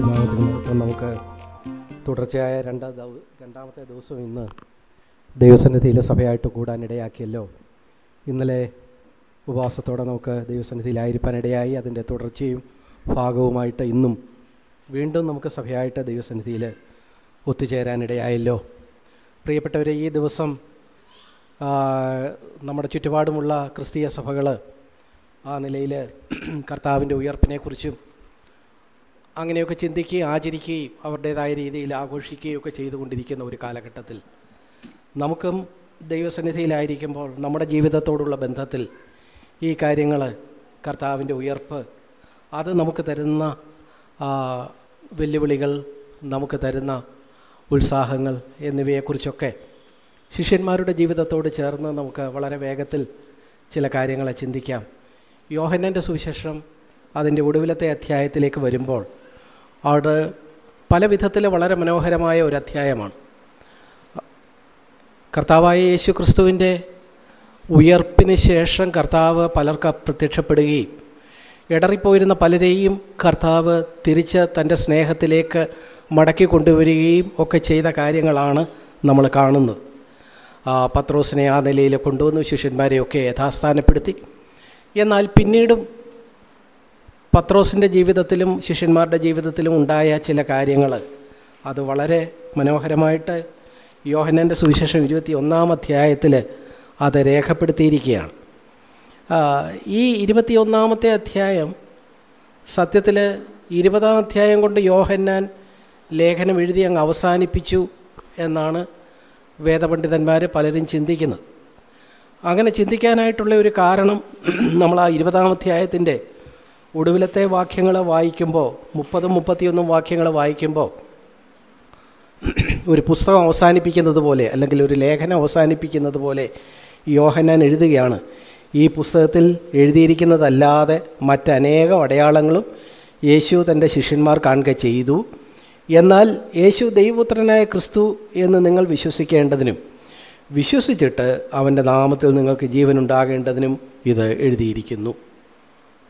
നാമത്തിൽ നമുക്ക് തുടർച്ചയായ രണ്ടാം രണ്ടാമത്തെ ദിവസം ഇന്ന് ദൈവസന്നിധിയിലെ സഭയായിട്ട് കൂടാനിടയാക്കിയല്ലോ. ഇന്നലെ ഉപവാസത്തോടെ നമുക്ക് ദൈവസന്നിധിയിലായിരിക്കാനിടയായി. അതിന്റെ തുടർച്ചയും ഭാഗവുമായിട്ട് ഇന്നും വീണ്ടും നമുക്ക് സഭയായിട്ട് ദൈവസന്നിധിയിൽ ഒത്തുചേരാനിടയായല്ലോ. പ്രിയപ്പെട്ടവരെ ഈ ദിവസം നമ്മുടെ ചുറ്റുപാടുമുള്ള ക്രിസ്തീയ സഭകൾ ആ നിലയിൽ കർത്താവിന്റെ ഉയർപ്പിനെക്കുറിച്ചും അങ്ങനെയൊക്കെ ചിന്തിക്കുകയും ആചരിക്കുകയും അവരുടേതായ രീതിയിൽ ആഘോഷിക്കുകയും ഒക്കെ ചെയ്തുകൊണ്ടിരിക്കുന്ന ഒരു കാലഘട്ടത്തിൽ നമുക്കും ദൈവസന്നിധിയിലായിരിക്കുമ്പോൾ നമ്മുടെ ജീവിതത്തോടുള്ള ബന്ധത്തിൽ ഈ കാര്യങ്ങൾ കർത്താവിന്റെ ഉയർപ്പ് അത് നമുക്ക് തരുന്ന വെല്ലുവിളികൾ നമുക്ക് തരുന്ന ഉത്സാഹങ്ങൾ എന്നിവയെക്കുറിച്ചൊക്കെ ശിഷ്യന്മാരുടെ ജീവിതത്തോട് ചേർന്ന് നമുക്ക് വളരെ വേഗത്തിൽ ചില കാര്യങ്ങളെ ചിന്തിക്കാം. യോഹന്നന്റെ സുവിശേഷം അതിന്റെ ഒടുവിലത്തെ അധ്യായത്തിലേക്ക് വരുമ്പോൾ അവിടെ പല വിധത്തിൽ വളരെ മനോഹരമായ ഒരു അധ്യായമാണ്. കർത്താവായ യേശു ക്രിസ്തുവിന്റെ ഉയർപ്പിന് ശേഷം കർത്താവ് പലർക്ക് പ്രത്യക്ഷപ്പെടുകയും ഇടറിപ്പോയിരുന്ന പലരെയും കർത്താവ് തിരിച്ച് തന്റെ സ്നേഹത്തിലേക്ക് മടക്കി കൊണ്ടുവരികയും ഒക്കെ ചെയ്ത കാര്യങ്ങളാണ് നമ്മൾ കാണുന്നത്. പത്രോസിനെ ആ നിലയിൽ കൊണ്ടുവന്നു ശിഷ്യന്മാരെയൊക്കെ യഥാസ്ഥാനപ്പെടുത്തി. എന്നാൽ പിന്നീടും പത്രോസിന്റെ ജീവിതത്തിലും ശിഷ്യന്മാരുടെ ജീവിതത്തിലും ഉണ്ടായ ചില കാര്യങ്ങൾ അത് വളരെ മനോഹരമായിട്ട് യോഹനന്റെ സുവിശേഷം ഇരുപത്തി ഒന്നാം അധ്യായത്തിൽ അത് രേഖപ്പെടുത്തിയിരിക്കുകയാണ്. ഈ ഇരുപത്തി ഒന്നാമത്തെ അധ്യായം സത്യത്തിൽ ഇരുപതാം അധ്യായം കൊണ്ട് യോഹന്നാൻ ലേഖനം എഴുതി അങ്ങ് അവസാനിപ്പിച്ചു എന്നാണ് വേദപണ്ഡിതന്മാർ പലരും ചിന്തിക്കുന്നത്. അങ്ങനെ ചിന്തിക്കാനായിട്ടുള്ള ഒരു കാരണം നമ്മൾ ആ ഇരുപതാം അധ്യായത്തിന്റെ ഒടുവിലത്തെ വാക്യങ്ങൾ വായിക്കുമ്പോൾ മുപ്പതും മുപ്പത്തിയൊന്നും വാക്യങ്ങൾ വായിക്കുമ്പോൾ ഒരു പുസ്തകം അവസാനിപ്പിക്കുന്നത് പോലെ അല്ലെങ്കിൽ ഒരു ലേഖനം അവസാനിപ്പിക്കുന്നത് പോലെ യോഹനാൻ എഴുതുകയാണ്. ഈ പുസ്തകത്തിൽ എഴുതിയിരിക്കുന്നതല്ലാതെ മറ്റനേകം അടയാളങ്ങളും യേശു തന്റെ ശിഷ്യന്മാർ കാണുക ചെയ്തു. എന്നാൽ യേശു ദൈവപുത്രനായ ക്രിസ്തു എന്ന് നിങ്ങൾ വിശ്വസിക്കേണ്ടതിനും വിശ്വസിച്ചിട്ട് അവന്റെ നാമത്തിൽ നിങ്ങൾക്ക് ജീവനുണ്ടാകേണ്ടതിനും ഇത് എഴുതിയിരിക്കുന്നു.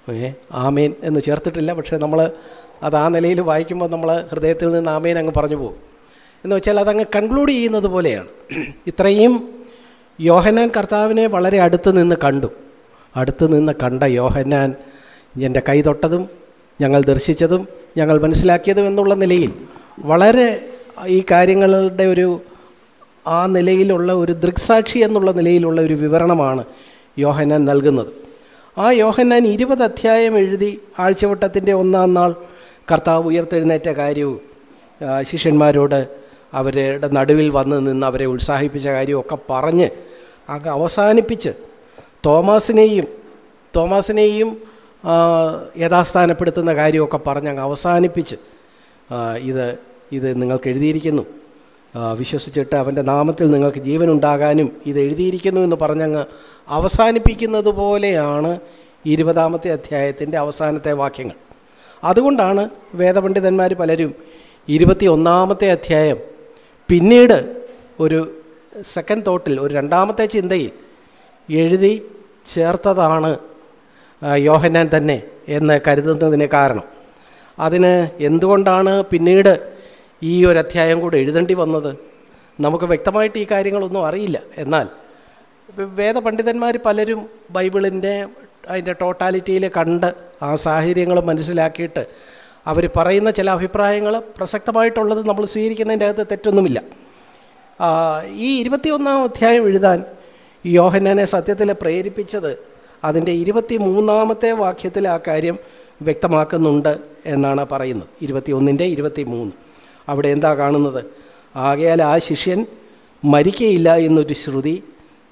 ഏ? ആമേൻ എന്ന് ചേർത്തിട്ടില്ല. പക്ഷേ നമ്മൾ അത് ആ നിലയിൽ വായിക്കുമ്പോൾ നമ്മൾ ഹൃദയത്തിൽ നിന്ന് ആമേൻ അങ്ങ് പറഞ്ഞു പോകും. എന്ന് വെച്ചാൽ അതങ്ങ് കൺക്ലൂഡ് ചെയ്യുന്നത് പോലെയാണ്. ഇത്രയും യോഹനാൻ കർത്താവിനെ വളരെ അടുത്ത് നിന്ന് കണ്ടു. അടുത്ത് നിന്ന് കണ്ട യോഹന്നാൻ എന്റെ കൈ തൊട്ടതും ഞങ്ങൾ ദർശിച്ചതും ഞങ്ങൾ മനസ്സിലാക്കിയതും എന്നുള്ള നിലയിൽ വളരെ ഈ കാര്യങ്ങളുടെ ഒരു ആ നിലയിലുള്ള ഒരു ദൃക്സാക്ഷി എന്നുള്ള നിലയിലുള്ള ഒരു വിവരണമാണ് യോഹനാൻ നൽകുന്നത്. ആ യോഹന്നാൻ ഇരുപത് അധ്യായം എഴുതി ആഴ്ചവട്ടത്തിന്റെ ഒന്നാം നാൾ കർത്താവ് ഉയർത്തെഴുന്നേറ്റ കാര്യവും ശിഷ്യന്മാരോട് അവരുടെ നടുവിൽ വന്ന് നിന്ന് അവരെ ഉത്സാഹിപ്പിച്ച കാര്യമൊക്കെ പറഞ്ഞ് അങ്ങ് അവസാനിപ്പിച്ച് തോമാസിനെയും തോമാസിനെയും യഥാസ്ഥാനപ്പെടുത്തുന്ന കാര്യമൊക്കെ പറഞ്ഞ് അങ്ങ് അവസാനിപ്പിച്ച് ഇത് ഇത് നിങ്ങൾക്ക് എഴുതിയിരിക്കുന്നു. വിശ്വസിച്ചിട്ട് അവന്റെ നാമത്തിൽ നിങ്ങൾക്ക് ജീവനുണ്ടാകാനും ഇത് എഴുതിയിരിക്കുന്നു എന്ന് പറഞ്ഞങ്ങ് അവസാനിപ്പിക്കുന്നത് പോലെയാണ് ഇരുപതാമത്തെ അധ്യായത്തിന്റെ അവസാനത്തെ വാക്യങ്ങൾ. അതുകൊണ്ടാണ് വേദപണ്ഡിതന്മാർ പലരും ഇരുപത്തി ഒന്നാമത്തെ അധ്യായം പിന്നീട് ഒരു സെക്കൻഡ് തോട്ടിൽ ഒരു രണ്ടാമത്തെ ചിന്തയിൽ എഴുതി ചേർത്തതാണ് യോഹന്നാൻ തന്നെ എന്ന് കരുതുന്നതിന് കാരണം. അതിന് എന്തുകൊണ്ടാണ് പിന്നീട് ഈ ഒരു അധ്യായം കൂടെ എഴുതേണ്ടി വന്നത്? നമുക്ക് വ്യക്തമായിട്ട് ഈ കാര്യങ്ങളൊന്നും അറിയില്ല. എന്നാൽ വേദപണ്ഡിതന്മാർ പലരും ബൈബിളിന്റെ അതിന്റെ ടോട്ടാലിറ്റിയിൽ കണ്ട് ആ സാഹചര്യങ്ങൾ മനസ്സിലാക്കിയിട്ട് അവർ പറയുന്ന ചില അഭിപ്രായങ്ങൾ പ്രസക്തമായിട്ടുള്ളത് നമ്മൾ സ്വീകരിക്കുന്നതിന്റെ അകത്ത് തെറ്റൊന്നുമില്ല. ഈ ഇരുപത്തിയൊന്നാം അധ്യായം എഴുതാൻ യോഹന്നാനെ സത്യത്തിൽ പ്രേരിപ്പിച്ചത് അതിന്റെ ഇരുപത്തി മൂന്നാമത്തെ വാക്യത്തിൽ ആ കാര്യം വ്യക്തമാക്കുന്നുണ്ട് എന്നാണ് പറയുന്നത്. ഇരുപത്തി ഒന്നിന്റെ ഇരുപത്തി മൂന്ന് അവിടെ എന്താ കാണുന്നത്? ആകയാൽ ആ ശിഷ്യൻ മരിക്കയില്ല എന്നൊരു ശ്രുതി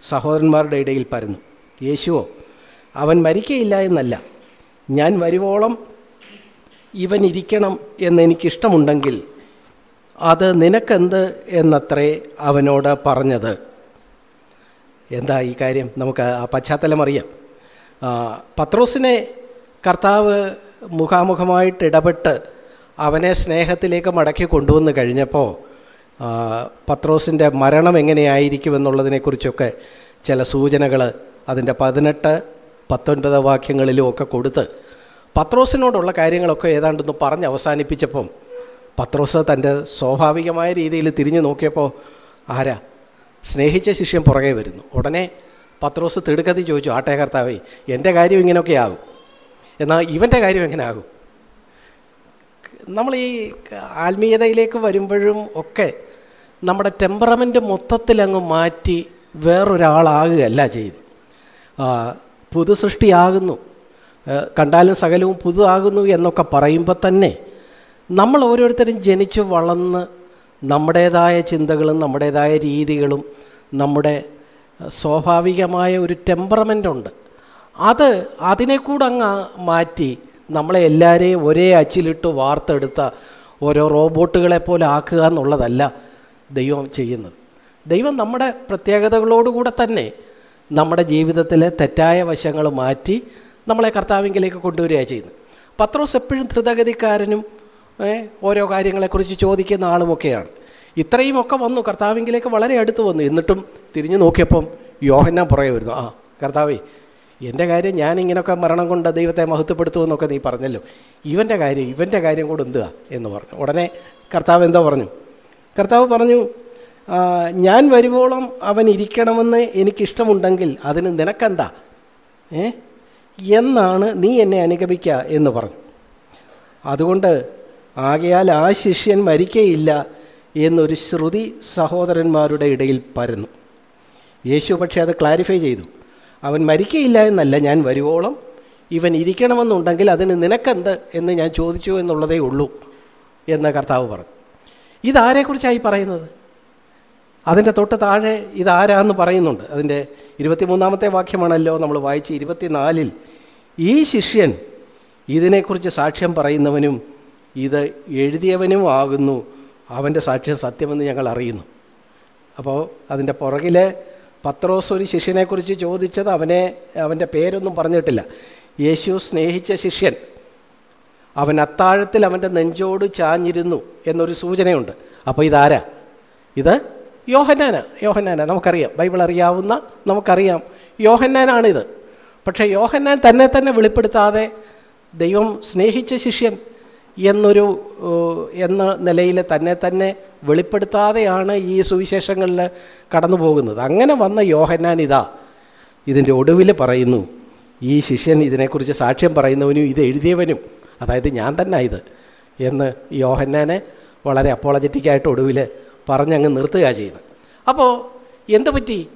സഹോദരന്മാരുടെ ഇടയിൽ പരന്നു. യേശുവോ അവൻ മരിക്കയില്ല എന്നല്ല. ഞാൻ വരുവോളം ഇവൻ ഇരിക്കണം എന്നെനിക്കിഷ്ടമുണ്ടെങ്കിൽ അത് നിനക്കെന്ത് എന്നത്രേ അവനോട് പറഞ്ഞത്. എന്താ ഈ കാര്യം? നമുക്ക് ആ പശ്ചാത്തലം അറിയാം. പത്രോസിനെ കർത്താവ് മുഖാമുഖമായിട്ട് ഇടപെട്ട് അവനെ സ്നേഹത്തിലേക്ക് മടക്കി കൊണ്ടുവന്ന് കഴിഞ്ഞപ്പോൾ പത്രോസിന്റെ മരണം എങ്ങനെയായിരിക്കുമെന്നുള്ളതിനെക്കുറിച്ചൊക്കെ ചില സൂചനകൾ അതിന്റെ പതിനെട്ട് പത്തൊൻപത് വാക്യങ്ങളിലും ഒക്കെ കൊടുത്ത് പത്രോസിനോടുള്ള കാര്യങ്ങളൊക്കെ ഏതാണ്ടൊന്ന് പറഞ്ഞ് അവസാനിപ്പിച്ചപ്പം പത്രോസ് തന്റെ സ്വാഭാവികമായ രീതിയിൽ തിരിഞ്ഞു നോക്കിയപ്പോൾ ആരാ? സ്നേഹിച്ച ശിഷ്യം പുറകെ വരുന്നു. ഉടനെ പത്രോസ് തിടുക്കത്തിൽ ചോദിച്ചു ആട്ടെ കർത്താവേ എന്റെ കാര്യം ഇങ്ങനെയൊക്കെ ആകും എന്നാൽ ഇവന്റെ കാര്യം എങ്ങനെ ആകും നമ്മൾ ഈ ആത്മീയതയിലേക്ക് വരുമ്പോഴും ഒക്കെ നമ്മുടെ ടെമ്പറമെന്റ് മൊത്തത്തിൽ അങ്ങ് മാറ്റി വേറൊരാളാകുകയല്ല ചെയ്യുന്നു പുതു സൃഷ്ടിയാകുന്നു കണ്ടാലും സകലവും പുതുതാകുന്നു എന്നൊക്കെ പറയുമ്പോൾ തന്നെ നമ്മൾ ഓരോരുത്തരും ജനിച്ചു വളർന്ന് നമ്മുടേതായ ചിന്തകളും നമ്മുടേതായ രീതികളും നമ്മുടെ സ്വാഭാവികമായ ഒരു ടെമ്പറമെന്റ് ഉണ്ട്. അത് അതിനെ അങ്ങ് മാറ്റി നമ്മളെ എല്ലാവരെയും ഒരേ അച്ചിലിട്ട് വാർത്തെടുത്ത ഓരോ റോബോട്ടുകളെ പോലെ ആക്കുക എന്നുള്ളതല്ല ദൈവം ചെയ്യുന്നത്. ദൈവം നമ്മുടെ പ്രത്യേകതകളോടുകൂടെ തന്നെ നമ്മുടെ ജീവിതത്തിലെ തെറ്റായ വശങ്ങൾ മാറ്റി നമ്മളെ കർത്താവിങ്കിലേക്ക് കൊണ്ടുവരികയാണ് ചെയ്യുന്നത്. പത്രോസ് എപ്പോഴും ധൃതഗതിക്കാരനും ഓരോ കാര്യങ്ങളെക്കുറിച്ച് ചോദിക്കുന്ന ആളുമൊക്കെയാണ്. ഇത്രയുമൊക്കെ വന്നു കർത്താവിങ്കിലേക്ക് വളരെ അടുത്ത് വന്നു. എന്നിട്ടും തിരിഞ്ഞു നോക്കിയപ്പം യോഹന്നാൻ പുറകെ വരുന്നു. ആ കർത്താവേ എന്റെ കാര്യം ഞാൻ ഇങ്ങനെയൊക്കെ മരണം കൊണ്ട് ദൈവത്തെ മഹത്വപ്പെടുത്തുമെന്നൊക്കെ നീ പറഞ്ഞല്ലോ. ഇവന്റെ കാര്യം ഇവന്റെ കാര്യം കൂടെ എന്തുക എന്ന് പറഞ്ഞു. ഉടനെ കർത്താവ് എന്താ പറഞ്ഞു? കർത്താവ് പറഞ്ഞു ഞാൻ വരുവോളം അവൻ ഇരിക്കണമെന്ന് എനിക്കിഷ്ടമുണ്ടെങ്കിൽ അതിന് നിനക്കെന്താ? ഏ? എന്നാണ് നീ എന്നെ അനുഗമിക്കുക എന്ന് പറഞ്ഞു. അതുകൊണ്ട് ആകയാൽ ആ ശിഷ്യൻ മരിക്കയില്ല എന്നൊരു ശ്രുതി സഹോദരന്മാരുടെ ഇടയിൽ പരന്നു. യേശു പക്ഷേ അത് ക്ലാരിഫൈ ചെയ്തു. അവൻ മരിക്കയില്ല എന്നല്ല ഞാൻ വരുവോളം ഇവൻ ഇരിക്കണമെന്നുണ്ടെങ്കിൽ അതിന് നിനക്കെന്ത് എന്ന് ഞാൻ ചോദിച്ചു എന്നുള്ളതേ ഉള്ളൂ എന്ന് കർത്താവ് പറഞ്ഞു. ഇതാരെക്കുറിച്ചായി പറയുന്നത്? അതിന്റെ തൊട്ട് താഴെ ഇതാരാന്ന് പറയുന്നുണ്ട്. അതിന്റെ ഇരുപത്തിമൂന്നാമത്തെ വാക്യമാണല്ലോ നമ്മൾ വായിച്ച് ഇരുപത്തിനാലിൽ ഈ ശിഷ്യൻ ഇതിനെക്കുറിച്ച് സാക്ഷ്യം പറയുന്നവനും ഇത് എഴുതിയവനും ആകുന്നു. അവന്റെ സാക്ഷ്യം സത്യമെന്ന് ഞങ്ങൾ അറിയുന്നു. അപ്പോൾ അതിന്റെ പുറകിലെ പത്രോസ് ഒരു ശിഷ്യനെക്കുറിച്ച് ചോദിച്ചത് അവനെ അവന്റെ പേരൊന്നും പറഞ്ഞിട്ടില്ല. യേശു സ്നേഹിച്ച ശിഷ്യൻ അവൻ അത്താഴത്തിൽ അവന്റെ നെഞ്ചോട് ചാഞ്ഞിരുന്നു എന്നൊരു സൂചനയുണ്ട്. അപ്പോൾ ഇതാരാ? ഇത് യോഹന്നാന യോഹന്നാന. നമുക്കറിയാം ബൈബിൾ അറിയാവുന്ന നമുക്കറിയാം. യോഹന്നാനാണിത്. പക്ഷേ യോഹന്നാൻ തന്നെ തന്നെ വെളിപ്പെടുത്താതെ ദൈവം സ്നേഹിച്ച ശിഷ്യൻ എന്നൊരു എന്ന നിലയിൽ തന്നെ തന്നെ വെളിപ്പെടുത്താതെയാണ് ഈ സുവിശേഷങ്ങളിൽ കടന്നു പോകുന്നത് അങ്ങനെ വന്ന യോഹന്നാൻ ഇതാ ഇതിന്റെ ഒടുവിൽ പറയുന്നു ഈ ശിഷ്യൻ ഇതിനെക്കുറിച്ച് സാക്ഷ്യം പറയുന്നവനും ഇത് എഴുതിയവനും അതായത് ഞാൻ തന്നെ ഇത് എന്ന് യോഹന്നാനെ വളരെ അപ്പോളജറ്റിക്കായിട്ട് ഒടുവിൽ പറഞ്ഞങ്ങ് നിർത്തുക ചെയ്യുന്നത് അപ്പോൾ എന്തു പറ്റി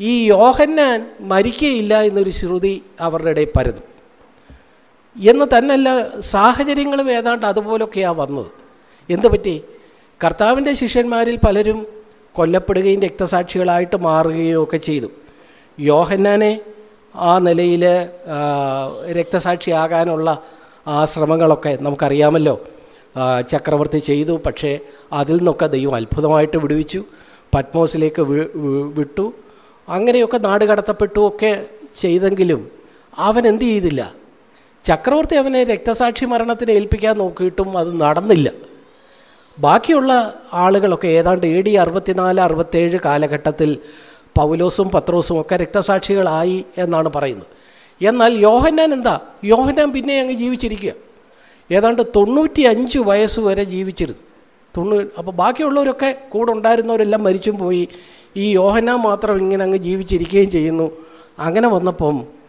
ഈ യോഹന്നാൻ മരിക്കുകയില്ല എന്നൊരു ശ്രുതി അവരുടെ ഇടയിൽ പരന്നു. എന്ന് തന്നെയല്ല സാഹചര്യങ്ങളും ഏതാണ്ട് അതുപോലൊക്കെയാണ് വന്നത്. എന്തു പറ്റി? കർത്താവിന്റെ ശിഷ്യന്മാരിൽ പലരും കൊല്ലപ്പെടുകയും രക്തസാക്ഷികളായിട്ട് മാറുകയും ഒക്കെ ചെയ്തു. യോഹന്നാനെ ആ നിലയിൽ രക്തസാക്ഷിയാകാനുള്ള ആ ശ്രമങ്ങളൊക്കെ നമുക്കറിയാമല്ലോ. ചക്രവർത്തി ചെയ്തു പക്ഷേ അതിൽ നിന്നൊക്കെ ദൈവം അത്ഭുതമായിട്ട് വിടുവിച്ചു. പത്മോസിലേക്ക് വിട്ടു. അങ്ങനെയൊക്കെ നാട് കടത്തപ്പെട്ടു ഒക്കെ ചെയ്തെങ്കിലും അവൻ എന്ത് ചെയ്തില്ല? ചക്രവർത്തി അവനെ രക്തസാക്ഷി മരണത്തിന് ഏൽപ്പിക്കാൻ നോക്കിയിട്ടും അത് നടന്നില്ല. ബാക്കിയുള്ള ആളുകളൊക്കെ ഏതാണ്ട് എ ഡി അറുപത്തിനാല് അറുപത്തേഴ് കാലഘട്ടത്തിൽ പൗലോസും പത്രോസും ഒക്കെ രക്തസാക്ഷികളായി എന്നാണ് പറയുന്നത്. എന്നാൽ യോഹന്നാൻ എന്താ? യോഹന്നാൻ പിന്നെ അങ്ങ് ജീവിച്ചിരിക്കുക. ഏതാണ്ട് തൊണ്ണൂറ്റി അഞ്ച് വയസ്സ് വരെ ജീവിച്ചിരുന്നു. തൊണ്ണൂ അപ്പോൾ ബാക്കിയുള്ളവരൊക്കെ കൂടെ ഉണ്ടായിരുന്നവരെല്ലാം മരിച്ചും പോയി. ഈ യോഹന്നാൻ മാത്രം ഇങ്ങനെ അങ്ങ് ജീവിച്ചിരിക്കുകയും ചെയ്യുന്നു. അങ്ങനെ വന്നപ്പം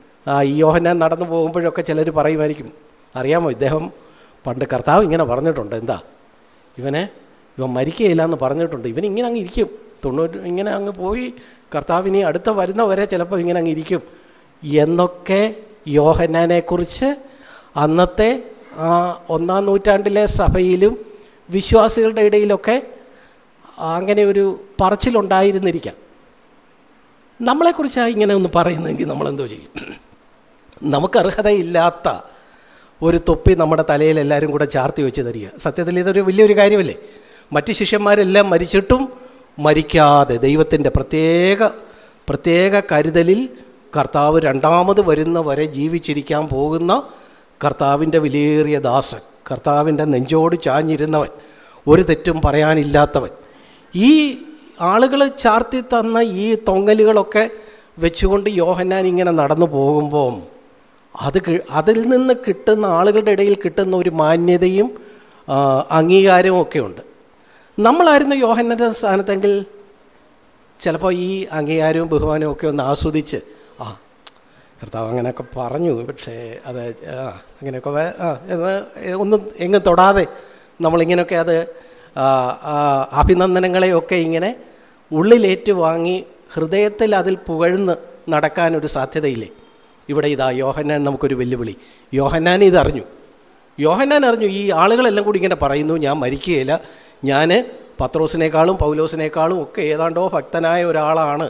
ഈ യോഹനാൻ നടന്നു പോകുമ്പോഴൊക്കെ ചിലർ പറയുമായിരിക്കും അറിയാമോ ഇദ്ദേഹം പണ്ട് കർത്താവ് ഇങ്ങനെ പറഞ്ഞിട്ടുണ്ട് എന്താ? ഇവനെ ഇവൻ മരിക്കുകയില്ല എന്ന് പറഞ്ഞിട്ടുണ്ട് ഇവൻ ഇങ്ങനെ അങ്ങ് ഇരിക്കും. തൊണ്ണൂറ് ഇങ്ങനെ അങ്ങ് പോയി കർത്താവിനെ അടുത്ത വരുന്നവരെ ചിലപ്പോൾ ഇങ്ങനെ അങ്ങ് ഇരിക്കും. എന്നൊക്കെ യോഹന്നാനെക്കുറിച്ച് അന്നത്തെ ആ ഒന്നാം നൂറ്റാണ്ടിലെ സഭയിലും വിശ്വാസികളുടെ ഇടയിലൊക്കെ അങ്ങനെ ഒരു പറച്ചിലുണ്ടായിരുന്നിരിക്കാം. നമ്മളെക്കുറിച്ചാണ് ഇങ്ങനെ ഒന്ന് പറയുന്നതെങ്കിൽ നമ്മളെന്തോ ചെയ്യും? നമുക്ക് അർഹതയില്ലാത്ത ഒരു തൊപ്പി നമ്മുടെ തലയിൽ എല്ലാവരും കൂടെ ചാർത്തി വെച്ച് തരിക. സത്യത്തിൽ ഇതൊരു വലിയൊരു കാര്യമല്ലേ? മറ്റ് ശിഷ്യന്മാരെല്ലാം മരിച്ചിട്ടും മരിക്കാതെ ദൈവത്തിന്റെ പ്രത്യേക പ്രത്യേക കരുതലിൽ കർത്താവ് രണ്ടാമത് വരുന്ന വരെ ജീവിച്ചിരിക്കാൻ പോകുന്ന കർത്താവിന്റെ വിലയേറിയ ദാസൻ കർത്താവിന്റെ നെഞ്ചോട് ചാഞ്ഞിരുന്നവൻ ഒരു തെറ്റും പറയാനില്ലാത്തവൻ. ഈ ആളുകൾ ചാർത്തി തന്ന ഈ തൊങ്ങലുകളൊക്കെ വെച്ചുകൊണ്ട് യോഹന്നാൻ ഇങ്ങനെ നടന്നു പോകുമ്പോൾ അത് അതിൽ നിന്ന് കിട്ടുന്ന ആളുകളുടെ ഇടയിൽ കിട്ടുന്ന ഒരു മാന്യതയും അംഗീകാരവും ഒക്കെ ഉണ്ട്. നമ്മളായിരുന്നു യോഹന്നന്റെ സ്ഥാനത്തെങ്കിൽ ചിലപ്പോൾ ഈ അംഗീകാരവും ബഹുമാനവും ഒക്കെ ഒന്ന് ആസ്വദിച്ച് ആ കർത്താവ് അങ്ങനെയൊക്കെ പറഞ്ഞു പക്ഷേ അത് ആ അങ്ങനെയൊക്കെ ആ എന്ന് ഒന്നും എങ്ങും തൊടാതെ നമ്മളിങ്ങനെയൊക്കെ അത് അഭിനന്ദനങ്ങളെയൊക്കെ ഇങ്ങനെ ഉള്ളിലേറ്റ് വാങ്ങി ഹൃദയത്തിൽ അതിൽ പുകഴ്ന്ന് നടക്കാനൊരു സാധ്യതയില്ലേ? ഇവിടെ ഇതാ യോഹന്നാൻ നമുക്കൊരു വെല്ലുവിളി. യോഹന്നാൻ ഇതറിഞ്ഞു. യോഹന്നാൻ അറിഞ്ഞു ഈ ആളുകളെല്ലാം കൂടി ഇങ്ങനെ പറയുന്നു ഞാൻ മരിക്കുകയില്ല. ഞാൻ പത്രോസിനേക്കാളും പൗലോസിനേക്കാളും ഒക്കെ ഏതാണ്ടോ ഭക്തനായ ഒരാളാണ്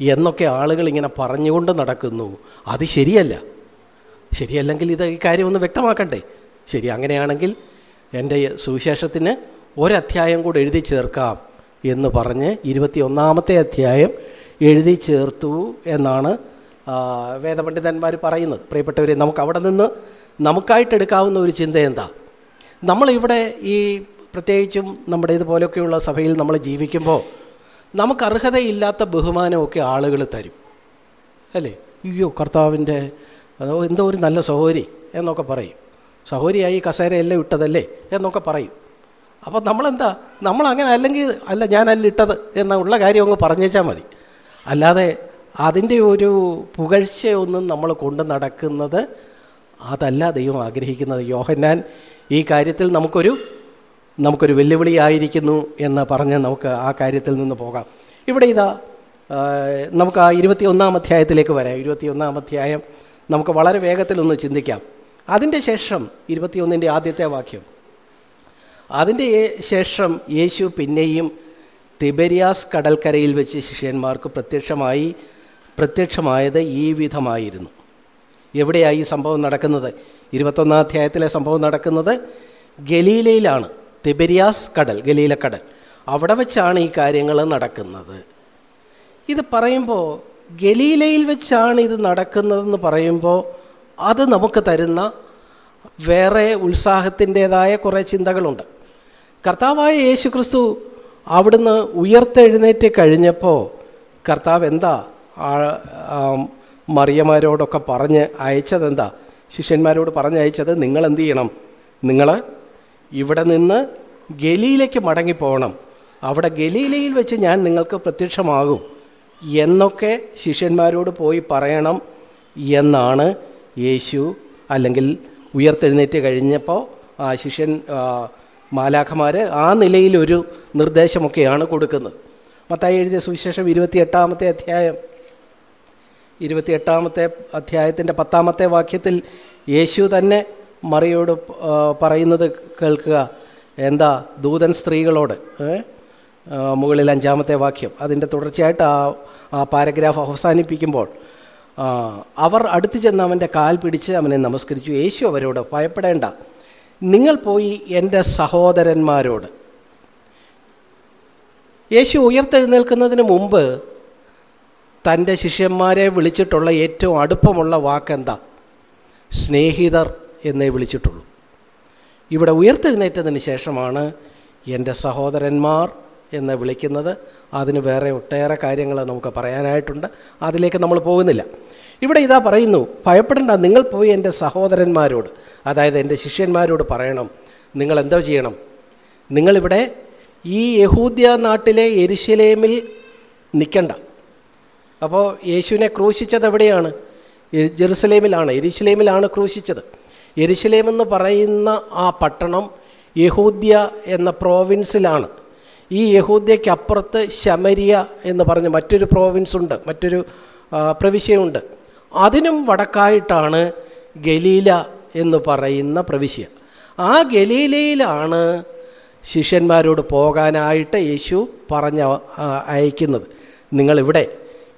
എന്നൊക്കെ ആളുകൾ ഇങ്ങനെ പറഞ്ഞുകൊണ്ട് നടക്കുന്നു. അത് ശരിയല്ല. ശരിയല്ലെങ്കിൽ ഇത് ഈ കാര്യം ഒന്ന് വ്യക്തമാക്കണ്ടേ? ശരി അങ്ങനെയാണെങ്കിൽ എന്റെ സുവിശേഷത്തിന് ഒരധ്യായം കൂടെ എഴുതി ചേർക്കാം എന്ന് പറഞ്ഞ് ഇരുപത്തി ഒന്നാമത്തെ അധ്യായം എഴുതി ചേർത്തു എന്നാണ് വേദപണ്ഡിതന്മാർ പറയുന്നത് പ്രിയപ്പെട്ടവരെ നമുക്ക് അവിടെ നിന്ന് നമുക്കായിട്ട് എടുക്കാവുന്ന ഒരു ചിന്ത എന്താ? നമ്മളിവിടെ ഈ പ്രത്യേകിച്ചും നമ്മുടെ ഇതുപോലെയൊക്കെയുള്ള സഭയിൽ നമ്മൾ ജീവിക്കുമ്പോൾ നമുക്ക് അർഹതയില്ലാത്ത ബഹുമാനമൊക്കെ ആളുകൾ തരും. അല്ലേ? അയ്യോ കർത്താവിന്റെ എന്തോ ഒരു നല്ല സഹോരി എന്നൊക്കെ പറയും. സഹോരിയായി കസേരയെല്ലാം ഇട്ടതല്ലേ എന്നൊക്കെ പറയും. അപ്പോൾ നമ്മളെന്താ? നമ്മളങ്ങനെ അല്ലെങ്കിൽ അല്ല ഞാനല്ല ഇട്ടത് എന്നുള്ള കാര്യം അങ്ങ് പറഞ്ഞേച്ചാൽ മതി. അല്ലാതെ അതിന്റെ ഒരു പുകഴ്ചയൊന്നും നമ്മൾ കൊണ്ട് നടക്കുന്നത് അതല്ല ദൈവം ആഗ്രഹിക്കുന്നത്. യോഹന്നാൻ ഈ കാര്യത്തിൽ നമുക്കൊരു നമുക്കൊരു വെല്ലുവിളിയായിരിക്കുന്നു എന്ന് പറഞ്ഞ് നമുക്ക് ആ കാര്യത്തിൽ നിന്ന് പോകാം. ഇവിടെ ഇതാ നമുക്ക് ആ ഇരുപത്തി ഒന്നാം അധ്യായത്തിലേക്ക് വരാം. ഇരുപത്തി ഒന്നാം അധ്യായം നമുക്ക് വളരെ വേഗത്തിലൊന്ന് ചിന്തിക്കാം. അതിന്റെ ശേഷം ഇരുപത്തിയൊന്നിന്റെ ആദ്യത്തെ വാക്യം. അതിന്റെ ശേഷം യേശു പിന്നെയും തിബരിയാസ് കടൽക്കരയിൽ വെച്ച് ശിഷ്യന്മാർക്ക് പ്രത്യക്ഷമായി പ്രത്യക്ഷമായത് ഈ വിധമായിരുന്നു. എവിടെയായി ഈ സംഭവം നടക്കുന്നത്? ഇരുപത്തൊന്നാം അധ്യായത്തിലെ സംഭവം നടക്കുന്നത് ഗലീലയിലാണ്. തിബരിയാസ് കടൽ ഗലീലക്കടൽ അവിടെ വെച്ചാണ് ഈ കാര്യങ്ങൾ നടക്കുന്നത്. ഇത് പറയുമ്പോൾ ഗലീലയിൽ വെച്ചാണ് ഇത് നടക്കുന്നതെന്ന് പറയുമ്പോൾ അത് നമുക്ക് തരുന്ന വേറെ ഉത്സാഹത്തിന്റെതായ കുറേ ചിന്തകളുണ്ട്. കർത്താവായ യേശു ക്രിസ്തു അവിടുന്ന് ഉയർത്തെഴുന്നേറ്റ് കഴിഞ്ഞപ്പോൾ കർത്താവ് എന്താ മറിയമാരോടൊക്കെ പറഞ്ഞ് അയച്ചതെന്താ? ശിഷ്യന്മാരോട് പറഞ്ഞ് അയച്ചത് നിങ്ങൾ എന്ത് ചെയ്യണം നിങ്ങൾ ഇവിടെ നിന്ന് ഗലീലയ്ക്ക് മടങ്ങിപ്പോകണം. അവിടെ ഗലീലയിൽ വെച്ച് ഞാൻ നിങ്ങൾക്ക് പ്രത്യക്ഷമാകും എന്നൊക്കെ ശിഷ്യന്മാരോട് പോയി പറയണം എന്നാണ് യേശു അല്ലെങ്കിൽ ഉയർത്തെഴുന്നേറ്റ് കഴിഞ്ഞപ്പോൾ ആ ശിഷ്യൻ മാലാഖമാർ ആ നിലയിലൊരു നിർദ്ദേശമൊക്കെയാണ് കൊടുക്കുന്നത്. മത്തായി എഴുതിയ സുവിശേഷം ഇരുപത്തിയെട്ടാമത്തെ അധ്യായം ഇരുപത്തിയെട്ടാമത്തെ അധ്യായത്തിന്റെ പത്താമത്തെ വാക്യത്തിൽ യേശു തന്നെ മറിയോട് പറയുന്നത് കേൾക്കുക. എന്താ? ദൂതൻ സ്ത്രീകളോട്. മുകളിൽ അഞ്ചാമത്തെ വാക്യം. അതിന്റെ തുടർച്ചയായിട്ട് ആ ആ പാരഗ്രാഫ് അവസാനിപ്പിക്കുമ്പോൾ അവർ അടുത്ത് ചെന്ന് അവന്റെ കാൽ പിടിച്ച് അവനെ നമസ്കരിച്ചു. യേശു അവരോട് ഭയപ്പെടേണ്ട. നിങ്ങൾ പോയി എന്റെ സഹോദരന്മാരോട്. യേശു ഉയർത്തെഴുന്നേൽക്കുന്നതിന് മുമ്പ് തന്റെ ശിഷ്യന്മാരെ വിളിച്ചിട്ടുള്ള ഏറ്റവും അടുപ്പമുള്ള വാക്കെന്താ? സ്നേഹിതർ എന്നേ വിളിച്ചിട്ടുള്ളൂ. ഇവിടെ ഉയർത്തെഴുന്നേറ്റതിന് ശേഷമാണ് എന്റെ സഹോദരന്മാർ എന്ന് വിളിക്കുന്നത്. അതിന് വേറെ ഒട്ടേറെ കാര്യങ്ങൾ നമുക്ക് പറയാനായിട്ടുണ്ട്. അതിലേക്ക് നമ്മൾ പോകുന്നില്ല. ഇവിടെ ഇതാ പറയുന്നു ഭയപ്പെടേണ്ട നിങ്ങൾ പോയി എന്റെ സഹോദരന്മാരോട് അതായത് എന്റെ ശിഷ്യന്മാരോട് പറയണം. നിങ്ങൾ എന്തോ ചെയ്യണം? നിങ്ങളിവിടെ ഈ യഹൂദ്യ നാട്ടിലെ എരിശിലേമിൽ നിൽക്കണ്ട. അപ്പോൾ യേശുവിനെ ക്രൂശിച്ചത് എവിടെയാണ്? ജെറുസലേമിലാണ് എരിശിലേമിലാണ് ക്രൂശിച്ചത്. എരുശലേം എന്ന് പറയുന്ന ആ പട്ടണം യഹൂദ്യ എന്ന പ്രോവിൻസിലാണ് ഈ യഹൂദ്യക്കപ്പുറത്ത് ശമരിയ എന്ന് പറഞ്ഞ് മറ്റൊരു പ്രോവിൻസ് ഉണ്ട് മറ്റൊരു പ്രവിശ്യയുണ്ട്. അതിനും വടക്കായിട്ടാണ് ഗലീല എന്ന് പറയുന്ന പ്രവിശ്യ. ആ ഗലീലയിലാണ് ശിഷ്യന്മാരോട് പോകാനായിട്ട് യേശു പറഞ്ഞ അയക്കുന്നത്. നിങ്ങളിവിടെ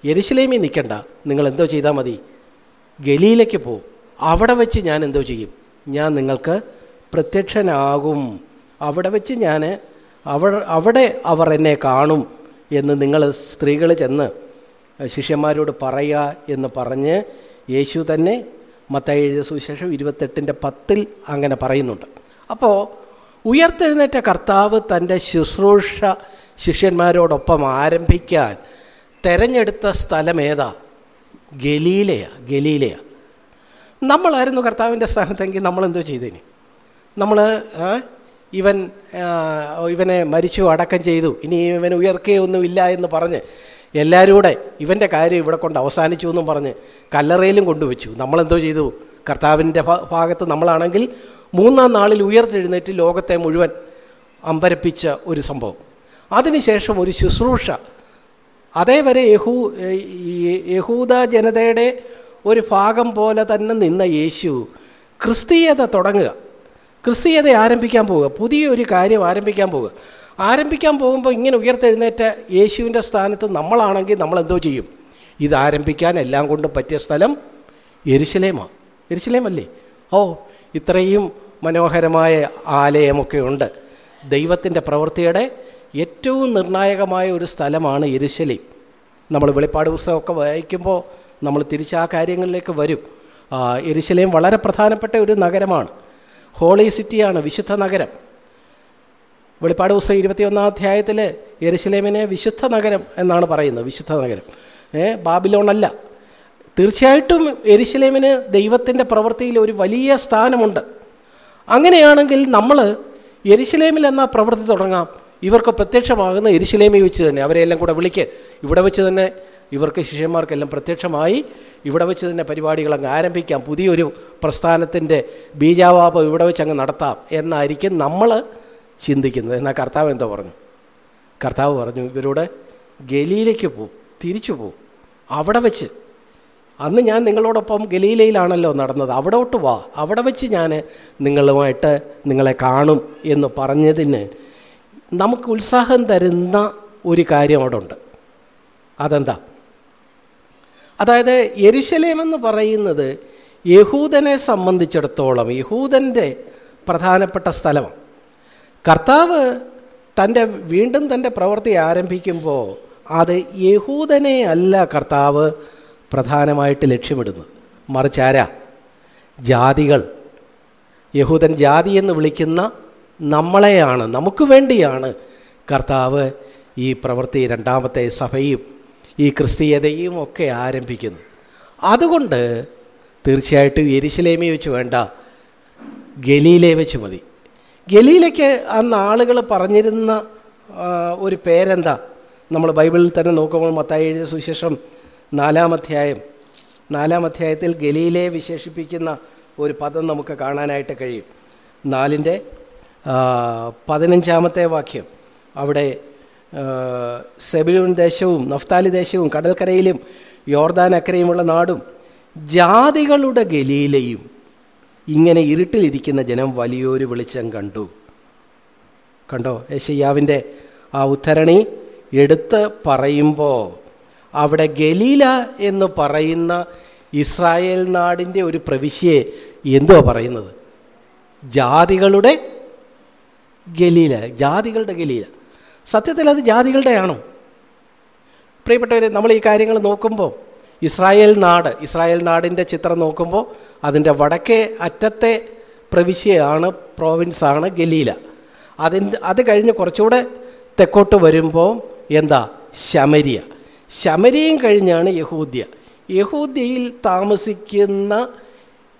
യെരുശലേമിൽ നിൽക്കണ്ട. നിങ്ങൾ എന്തോ ചെയ്താൽ മതി. ഗലീലയ്ക്ക് പോ. അവിടെ വെച്ച് ഞാൻ എന്തോ ചെയ്യും. ഞാൻ നിങ്ങൾക്ക് പ്രത്യക്ഷനാകും. അവിടെ വെച്ച് ഞാൻ അവ അവിടെ അവർ എന്നെ കാണും എന്ന് നിങ്ങൾ സ്ത്രീകൾ ചെന്ന് ശിഷ്യന്മാരോട് പറയുക എന്ന് പറഞ്ഞ് യേശു തന്നെ മത്തായി എഴുതിയ സുവിശേഷം ഇരുപത്തെട്ടിന്റെ പത്തിൽ അങ്ങനെ പറയുന്നുണ്ട്. അപ്പോൾ ഉയർത്തെഴുന്നേറ്റ കർത്താവ് തന്റെ ശുശ്രൂഷ ശിഷ്യന്മാരോടൊപ്പം ആരംഭിക്കാൻ തെരഞ്ഞെടുത്ത സ്ഥലം ഏതാ? ഗലീലയാ ഗലീലയാ. നമ്മളായിരുന്നു കർത്താവിന്റെ സ്ഥാനത്തെങ്കിൽ നമ്മളെന്തോ ചെയ്തേനെ. നമ്മൾ ഇവൻ ഇവനെ മരിച്ചു അടക്കം ചെയ്തു. ഇനി ഇവൻ ഉയർക്കുകയൊന്നുമില്ല എന്ന് പറഞ്ഞ് എല്ലാവരും കൂടെ ഇവന്റെ കാര്യം ഇവിടെ കൊണ്ട് അവസാനിച്ചു എന്നും പറഞ്ഞ് കല്ലറയിലും കൊണ്ടുവച്ചു. നമ്മളെന്തോ ചെയ്തു? കർത്താവിന്റെ ഭാഗത്ത് നമ്മളാണെങ്കിൽ മൂന്നാം നാളിൽ ഉയർത്തെഴുന്നേറ്റ് ലോകത്തെ മുഴുവൻ അമ്പരപ്പിച്ച ഒരു സംഭവം. അതിനുശേഷം ഒരു ശുശ്രൂഷ അതേവരെ യഹൂ യഹൂദ ജനതയുടെ ഒരു ഭാഗം പോലെ തന്നെ നിന്ന യേശു ക്രിസ്തീയത തുടങ്ങുക. ക്രിസ്തീയത ആരംഭിക്കാൻ പോവുക. പുതിയൊരു കാര്യം ആരംഭിക്കാൻ പോവുക. ആരംഭിക്കാൻ പോകുമ്പോൾ ഇങ്ങനെ ഉയർത്തെഴുന്നേറ്റ യേശുവിന്റെ സ്ഥാനത്ത് നമ്മളാണെങ്കിൽ നമ്മൾ എന്തോ ചെയ്യും? ഇത് ആരംഭിക്കാൻ എല്ലാം കൊണ്ടും പറ്റിയ സ്ഥലം എരിശിലേമാണ് എരിശിലേമല്ലേ ഓ ഇത്രയും മനോഹരമായ ആലയമൊക്കെ ഉണ്ട്. ദൈവത്തിന്റെ പ്രവൃത്തിയുടെ ഏറ്റവും നിർണായകമായ ഒരു സ്ഥലമാണ് എരുശലേം. നമ്മൾ വെളിപ്പാട് പുസ്തകമൊക്കെ വായിക്കുമ്പോൾ നമ്മൾ തിരിച്ച് ആ കാര്യങ്ങളിലേക്ക് വരും. എരുശലേം വളരെ പ്രധാനപ്പെട്ട ഒരു നഗരമാണ്. ഹോളി സിറ്റിയാണ് വിശുദ്ധ നഗരം. വെളിപ്പാട് പുസ്തകം ഇരുപത്തിയൊന്നാം അധ്യായത്തിൽ എരുശലേമിനെ വിശുദ്ധ നഗരം എന്നാണ് പറയുന്നത് വിശുദ്ധ നഗരം. ഏ ബാബിലോണല്ല തീർച്ചയായിട്ടും എരുശലേമിന് ദൈവത്തിന്റെ പ്രവൃത്തിയിൽ ഒരു വലിയ സ്ഥാനമുണ്ട്. അങ്ങനെയാണെങ്കിൽ നമ്മൾ എരുശലേമിൽ എന്ന പ്രവൃത്തി തുടങ്ങാം? ഇവർക്ക് പ്രത്യക്ഷമാകുന്ന എരിശിലേമി വെച്ച് തന്നെ അവരെല്ലാം കൂടെ വിളിക്ക്. ഇവിടെ വെച്ച് തന്നെ ഇവർക്ക് ശിഷ്യന്മാർക്കെല്ലാം പ്രത്യക്ഷമായി. ഇവിടെ വെച്ച് തന്നെ പരിപാടികൾ അങ്ങ് ആരംഭിക്കാം. പുതിയൊരു പ്രസ്ഥാനത്തിന്റെ ബീജാവാപം ഇവിടെ വെച്ച് അങ്ങ് നടത്താം എന്നായിരിക്കും നമ്മൾ ചിന്തിക്കുന്നത്. എന്നാൽ കർത്താവ് എന്തോ പറഞ്ഞു? കർത്താവ് പറഞ്ഞു ഇവരോട് ഗലിയിലേക്ക് പോവും തിരിച്ചു പോവും. അവിടെ വെച്ച്. അന്ന് ഞാൻ നിങ്ങളോടൊപ്പം ഗലീലയിലാണല്ലോ നടന്നത്. അവിടോട്ട് വാ. അവിടെ വെച്ച് ഞാൻ നിങ്ങളുമായിട്ട് നിങ്ങളെ കാണും എന്ന് പറഞ്ഞതിന് നമുക്ക് ഉത്സാഹം തരുന്ന ഒരു കാര്യം അവിടെ ഉണ്ട് അതെന്താ? അതായത് എരിശലേമെന്ന് പറയുന്നത് യഹൂദനെ സംബന്ധിച്ചിടത്തോളം യഹൂദന്റെ പ്രധാനപ്പെട്ട സ്ഥലമാണ് കർത്താവ് തന്റെ വീണ്ടും തന്റെ പ്രവൃത്തി ആരംഭിക്കുമ്പോൾ അത് യഹൂദനെ അല്ല കർത്താവ് പ്രധാനമായിട്ട് ലക്ഷ്യമിടുന്നത്. മറിച്ചാരാ ജാതികൾ. യഹൂദൻ ജാതി എന്ന് വിളിക്കുന്ന നമ്മളെയാണ് നമുക്ക് വേണ്ടിയാണ്. കർത്താവ് ഈ പ്രവൃത്തി രണ്ടാമത്തെ സഭയും ഈ ക്രിസ്തീയതയും ഒക്കെ ആരംഭിക്കുന്നു. അതുകൊണ്ട് തീർച്ചയായിട്ടും എരിശിലേമി വെച്ച് വേണ്ട ഗലീലെ വെച്ച് മതി. ഗലീലയ്ക്ക് അന്ന് ആളുകൾ പറഞ്ഞിരുന്ന ഒരു പേരെന്താ? നമ്മൾ ബൈബിളിൽ തന്നെ നോക്കുമ്പോൾ മത്തായി എഴുതിയ സുശേഷം നാലാം അധ്യായം. നാലാം അധ്യായത്തിൽ ഗലീലയെ വിശേഷിപ്പിക്കുന്ന ഒരു പദം നമുക്ക് കാണാനായിട്ട് കഴിയും. നാലിന്റെ പതിനഞ്ചാമത്തെ വാക്യം. അവിടെ സെബിലൂൺ ദേശവും നഫ്താലി ദേശവും കടൽക്കരയിലും യോർദാൻ അക്കരയുമുള്ള നാടും ജാതികളുടെ ഗലീലയും ഇങ്ങനെ ഇരുട്ടിലിരിക്കുന്ന ജനം വലിയൊരു വെളിച്ചം കണ്ടു. കണ്ടോ? യശയ്യാവിന്റെ ആ ഉദ്ധരണി എടുത്ത് പറയുമ്പോൾ അവിടെ ഗലീല എന്ന് പറയുന്ന ഇസ്രായേൽ നാടിന്റെ ഒരു പ്രവിശ്യയെ എന്തുവാ പറയുന്നത്? ജാതികളുടെ ഗലീല ജാതികളുടെ ഗലീല. സത്യത്തിൽ അത് ജാതികളുടെയാണോ? പ്രിയപ്പെട്ടവരെ നമ്മൾ ഈ കാര്യങ്ങൾ നോക്കുമ്പോൾ ഇസ്രായേൽ നാട് ഇസ്രായേൽ നാടിന്റെ ചിത്രം നോക്കുമ്പോൾ അതിന്റെ വടക്കേ അറ്റത്തെ പ്രവിശ്യയാണ് പ്രോവിൻസാണ് ഗലീല. അതിന്റെ അത് കഴിഞ്ഞ് കുറച്ചുകൂടെ തെക്കോട്ട് വരുമ്പോൾ എന്താ? ശമരിയ. ശമരിയും കഴിഞ്ഞാണ് യഹൂദ്യ. യഹൂദ്യയിൽ താമസിക്കുന്ന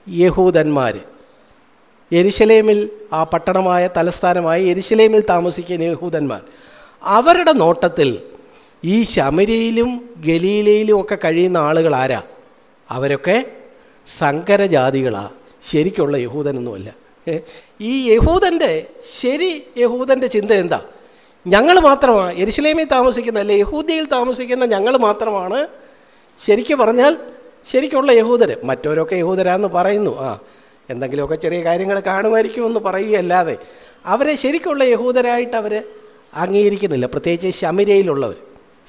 യഹൂദന്മാർ എരിശലേമിൽ ആ പട്ടണമായ തലസ്ഥാനമായ എരിശലേമിൽ താമസിക്കുന്ന യഹൂദന്മാർ അവരുടെ നോട്ടത്തിൽ ഈ ശമരിയിലും ഗലീലയിലും ഒക്കെ കഴിയുന്ന ആളുകൾ ആരാ? അവരൊക്കെ സങ്കരജാതികളാ. ശരിക്കുള്ള യഹൂദനൊന്നുമല്ല. ഈ യഹൂദന്റെ ശരി യഹൂദന്റെ ചിന്ത എന്താ? ഞങ്ങൾ മാത്രമാണ് എരിശിലേമിൽ താമസിക്കുന്ന അല്ലെ യഹൂദിയിൽ താമസിക്കുന്ന ഞങ്ങൾ മാത്രമാണ് ശരിക്കും പറഞ്ഞാൽ ശരിക്കുള്ള യഹൂദർ മറ്റവരൊക്കെ യഹൂദരാന്ന് പറയുന്നു. ആ എന്തെങ്കിലുമൊക്കെ ചെറിയ കാര്യങ്ങൾ കാണുമായിരിക്കുമെന്ന് പറയുകയല്ലാതെ അവരെ ശരിക്കുള്ള യഹൂദരായിട്ട് അവർ അംഗീകരിക്കുന്നില്ല. പ്രത്യേകിച്ച് ശമിരയിലുള്ളവർ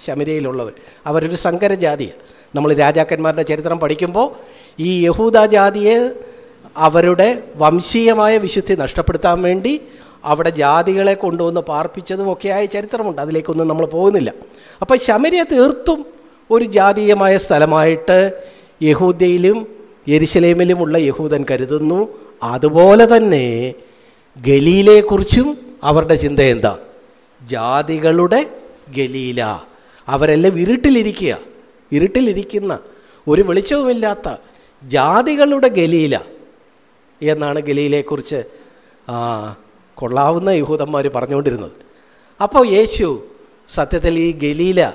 ശമിരയിലുള്ളവർ അവരൊരു സങ്കരജാതിയാണ്. നമ്മൾ രാജാക്കന്മാരുടെ ചരിത്രം പഠിക്കുമ്പോൾ ഈ യഹൂദ ജാതിയെ അവരുടെ വംശീയമായ വിശുദ്ധി നഷ്ടപ്പെടുത്താൻ വേണ്ടി അവിടെ ജാതികളെ കൊണ്ടുവന്ന് പാർപ്പിച്ചതുമൊക്കെയായ ചരിത്രമുണ്ട്. അതിലേക്കൊന്നും നമ്മൾ പോകുന്നില്ല. അപ്പം ശമരിയ തീർത്തും ഒരു ജാതീയമായ സ്ഥലമായിട്ട് യഹൂദയിലും യെരുശലേമിലുമുള്ള യഹൂദൻ കരുതുന്നു. അതുപോലെ തന്നെ ഗലീലയെക്കുറിച്ചും അവരുടെ ചിന്ത എന്താ? ജാതികളുടെ ഗലീല. അവരെല്ലാം ഇരുട്ടിലിരിക്കുക. ഇരുട്ടിലിരിക്കുന്ന ഒരു വെളിച്ചവുമില്ലാത്ത ജാതികളുടെ ഗലീല എന്നാണ് ഗലീലയെക്കുറിച്ച് കൊള്ളാവുന്ന യഹൂദന്മാർ പറഞ്ഞുകൊണ്ടിരുന്നത്. അപ്പോൾ യേശു സത്യത്തിൽ ഈ ഗലീല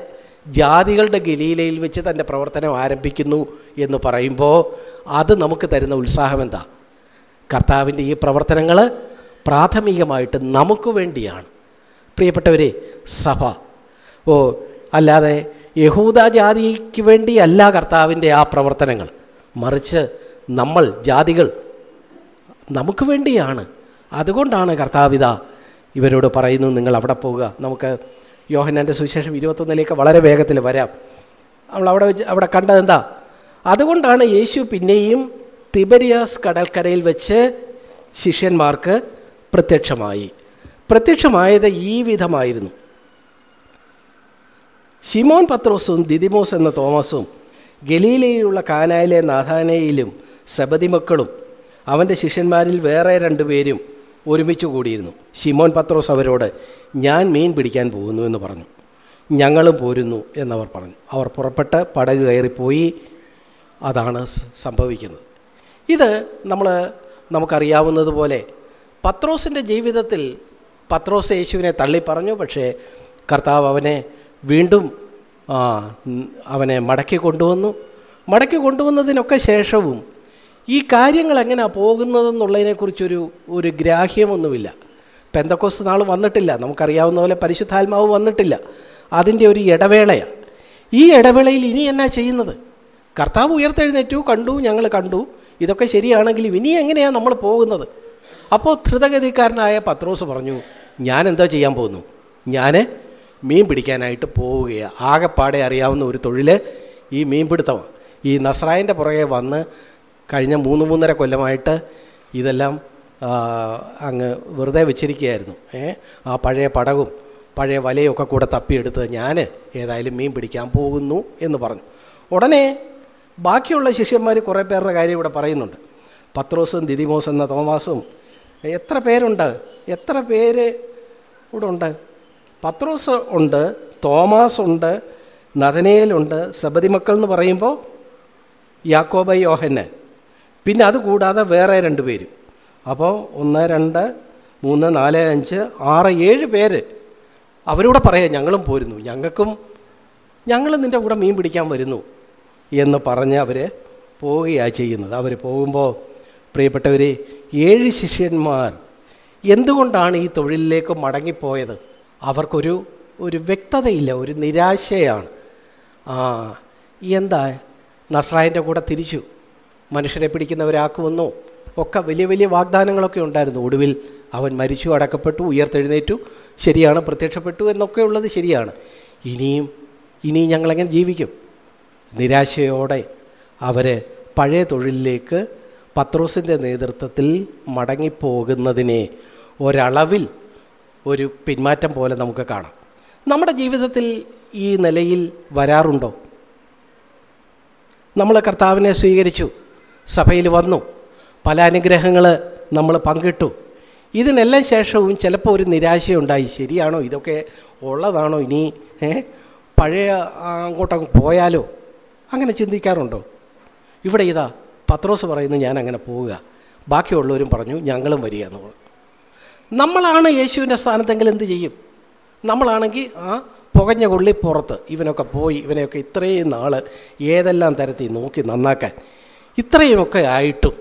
ജാതികളുടെ ഗലീലയിൽ വെച്ച് തന്റെ പ്രവർത്തനം ആരംഭിക്കുന്നു എന്ന് പറയുമ്പോൾ അത് നമുക്ക് തരുന്ന ഉത്സാഹം എന്താ? കർത്താവിന്റെ ഈ പ്രവർത്തനങ്ങൾ പ്രാഥമികമായിട്ട് നമുക്ക് വേണ്ടിയാണ്. പ്രിയപ്പെട്ടവരെ സഭ. ഓ അല്ലാതെ യഹൂദ ജാതിക്ക് വേണ്ടിയല്ല കർത്താവിന്റെ ആ പ്രവർത്തനങ്ങൾ. മറിച്ച് നമ്മൾ ജാതികൾ നമുക്ക് വേണ്ടിയാണ്. അതുകൊണ്ടാണ് കർത്താവിത ഇവരോട് പറയുന്നു നിങ്ങൾ അവിടെ പോവുക. നമുക്ക് യോഹനാന്റെ സുവിശേഷം ഇരുപത്തൊന്നിലേക്ക് വളരെ വേഗത്തിൽ വരാം. നമ്മൾ അവിടെ വെച്ച് അവിടെ കണ്ടത് എന്താ അതുകൊണ്ടാണ് യേശു പിന്നെയും തിബരിയാസ് കടൽക്കരയിൽ വെച്ച് ശിഷ്യന്മാർക്ക് പ്രത്യക്ഷമായി. പ്രത്യക്ഷമായത് ഈ വിധമായിരുന്നു. ഷിമോൻ പത്രോസും ദിദിമോസ് എന്ന തോമസും ഗലീലയിലുള്ള കാനായിലെ നാഥാനയിലും സബതിമക്കളും അവന്റെ ശിഷ്യന്മാരിൽ വേറെ രണ്ടുപേരും ഒരുമിച്ച് കൂടിയിരുന്നു. ഷിമോൻ പത്രോസ് അവരോട് ഞാൻ മീൻ പിടിക്കാൻ പോകുന്നു എന്ന് പറഞ്ഞു. ഞങ്ങളും പോരുന്നു എന്നവർ പറഞ്ഞു. അവർ പുറപ്പെട്ട് പടക് കയറിപ്പോയി. അതാണ് സംഭവിക്കുന്നത്. ഇത് നമ്മൾ നമുക്കറിയാവുന്നതുപോലെ പത്രോസിന്റെ ജീവിതത്തിൽ പത്രോസ് യേശുവിനെ തള്ളി പറഞ്ഞു പക്ഷേ കർത്താവ് അവനെ വീണ്ടും അവനെ മടക്കി കൊണ്ടുവന്നു. മടക്കി കൊണ്ടുവന്നതിനൊക്കെ ശേഷവും ഈ കാര്യങ്ങൾ എങ്ങനെയാണ് പോകുന്നതെന്നുള്ളതിനെക്കുറിച്ചൊരു ഒരു ഗ്രാഹ്യമൊന്നുമില്ല. പെന്തക്കോസ് നാൾ വന്നിട്ടില്ല. നമുക്കറിയാവുന്ന പോലെ പരിശുദ്ധാത്മാവ് വന്നിട്ടില്ല. അതിന്റെ ഒരു ഇടവേളയാണ് ഈ ഇടവേളയിൽ ഇനി എന്നാ ചെയ്യുന്നത്? കർത്താവ് ഉയർത്തെഴുന്നേറ്റു കണ്ടു ഞങ്ങൾ കണ്ടു. ഇതൊക്കെ ശരിയാണെങ്കിലും ഇനി എങ്ങനെയാണ് നമ്മൾ പോകുന്നത്? അപ്പോൾ ധൃതഗതിക്കാരനായ പത്രോസ് പറഞ്ഞു ഞാൻ എന്തോ ചെയ്യാൻ പോകുന്നു? ഞാൻ മീൻ പിടിക്കാനായിട്ട് പോവുകയാണ് ആകെപ്പാടെ അറിയാവുന്ന ഒരു തൊഴിൽ ഈ മീൻ മീൻപിടുത്തമാണ്. ഈ നസ്രായന്റെ പുറകെ വന്ന് കഴിഞ്ഞ മൂന്ന് മൂന്നര കൊല്ലമായിട്ട് ഇതെല്ലാം അങ്ങ് വെറുതെ വെച്ചിരിക്കുകയായിരുന്നു. ആ പഴയ പടകും പഴയ വലയൊക്കെ കൂടെ തപ്പിയെടുത്ത് ഞാൻ ഏതായാലും മീൻ പിടിക്കാൻ പോകുന്നു എന്ന് പറഞ്ഞു. ഉടനെ ബാക്കിയുള്ള ശിഷ്യന്മാർ കുറേ പേരുടെ കാര്യം ഇവിടെ പറയുന്നുണ്ട്. പത്രോസും ദിദിമോസും എന്ന തോമാസും. എത്ര പേരുണ്ട്? എത്ര പേര് ഇവിടെ ഉണ്ട്? പത്രോസ് ഉണ്ട് തോമാസ് ഉണ്ട് നദനയിലുണ്ട് സബതി മക്കൾ എന്ന് പറയുമ്പോൾ യാക്കോബ യോഹന് പിന്നെ അത് കൂടാതെ വേറെ രണ്ട് പേര്. അപ്പോൾ ഒന്ന് രണ്ട് മൂന്ന് നാല് അഞ്ച് ആറ് ഏഴ് പേര് അവരോട് പറയാം ഞങ്ങളും പോരുന്നു. ഞങ്ങൾക്കും ഞങ്ങൾ നിന്റെ കൂടെ മീൻ പിടിക്കാൻ വരുന്നു. എന്ന് പറഞ്ഞ് അവർ പോവുകയാണ് ചെയ്യുന്നത്. അവർ പോകുമ്പോൾ പ്രിയപ്പെട്ടവർ ഏഴ് ശിഷ്യന്മാർ എന്തുകൊണ്ടാണ് ഈ തൊഴിലിലേക്ക് മടങ്ങിപ്പോയത്? അവർക്കൊരു ഒരു വ്യക്തതയില്ല ഒരു നിരാശയാണ്. ആ എന്താ? നസ്രായന്റെ കൂടെ തിരിച്ചു. മനുഷ്യരെ പിടിക്കുന്നവരാക്കുമെന്നോ? ഒക്കെ വലിയ വലിയ വാഗ്ദാനങ്ങളൊക്കെ ഉണ്ടായിരുന്നു. ഒടുവിൽ അവൻ മരിച്ചു അടക്കപ്പെട്ടു ഉയർത്തെഴുന്നേറ്റു ശരിയാണ് പ്രത്യക്ഷപ്പെട്ടു എന്നൊക്കെ ഉള്ളത് ശരിയാണ്. ഇനിയും ഇനിയും ഞങ്ങളെങ്ങനെ ജീവിക്കും? നിരാശയോടെ അവർ പഴയ തൊഴിലിലേക്ക് പത്രോസിന്റെ നേതൃത്വത്തിൽ മടങ്ങിപ്പോകുന്നതിനെ ഒരളവിൽ ഒരു പിന്മാറ്റം പോലെ നമുക്ക് കാണാം. നമ്മുടെ ജീവിതത്തിൽ ഈ നിലയിൽ വരാറുണ്ടോ? നമ്മൾ കർത്താവിനെ സ്വീകരിച്ചു സഭയിൽ വന്നു പല അനുഗ്രഹങ്ങൾ നമ്മൾ പങ്കിട്ടു. ഇതിനെല്ലാം ശേഷവും ചിലപ്പോൾ ഒരു നിരാശയുണ്ടായി. ശരിയാണോ? ഇതൊക്കെ ഉള്ളതാണോ ഇനി? പഴയ അങ്ങോട്ടങ്ങ് പോയാലോ? അങ്ങനെ ചിന്തിക്കാറുണ്ടോ? ഇവിടെ ഇതാ പത്രോസ് പറയുന്നു ഞാൻ അങ്ങനെ പോവുക. ബാക്കിയുള്ളവരും പറഞ്ഞു ഞങ്ങളും വരിക എന്ന് പറഞ്ഞു. നമ്മളാണ് യേശുവിന്റെ സ്ഥാനത്തെങ്കിൽ എന്ത് ചെയ്യും? നമ്മളാണെങ്കിൽ ആ പുകഞ്ഞ കൊള്ളി പുറത്ത് ഇവനൊക്കെ പോയി ഇവനെയൊക്കെ ഇത്രയും നാൾ ഏതെല്ലാം തരത്തിൽ നോക്കി നന്നാക്കാൻ. ഇത്രയുമൊക്കെ ആയിട്ടും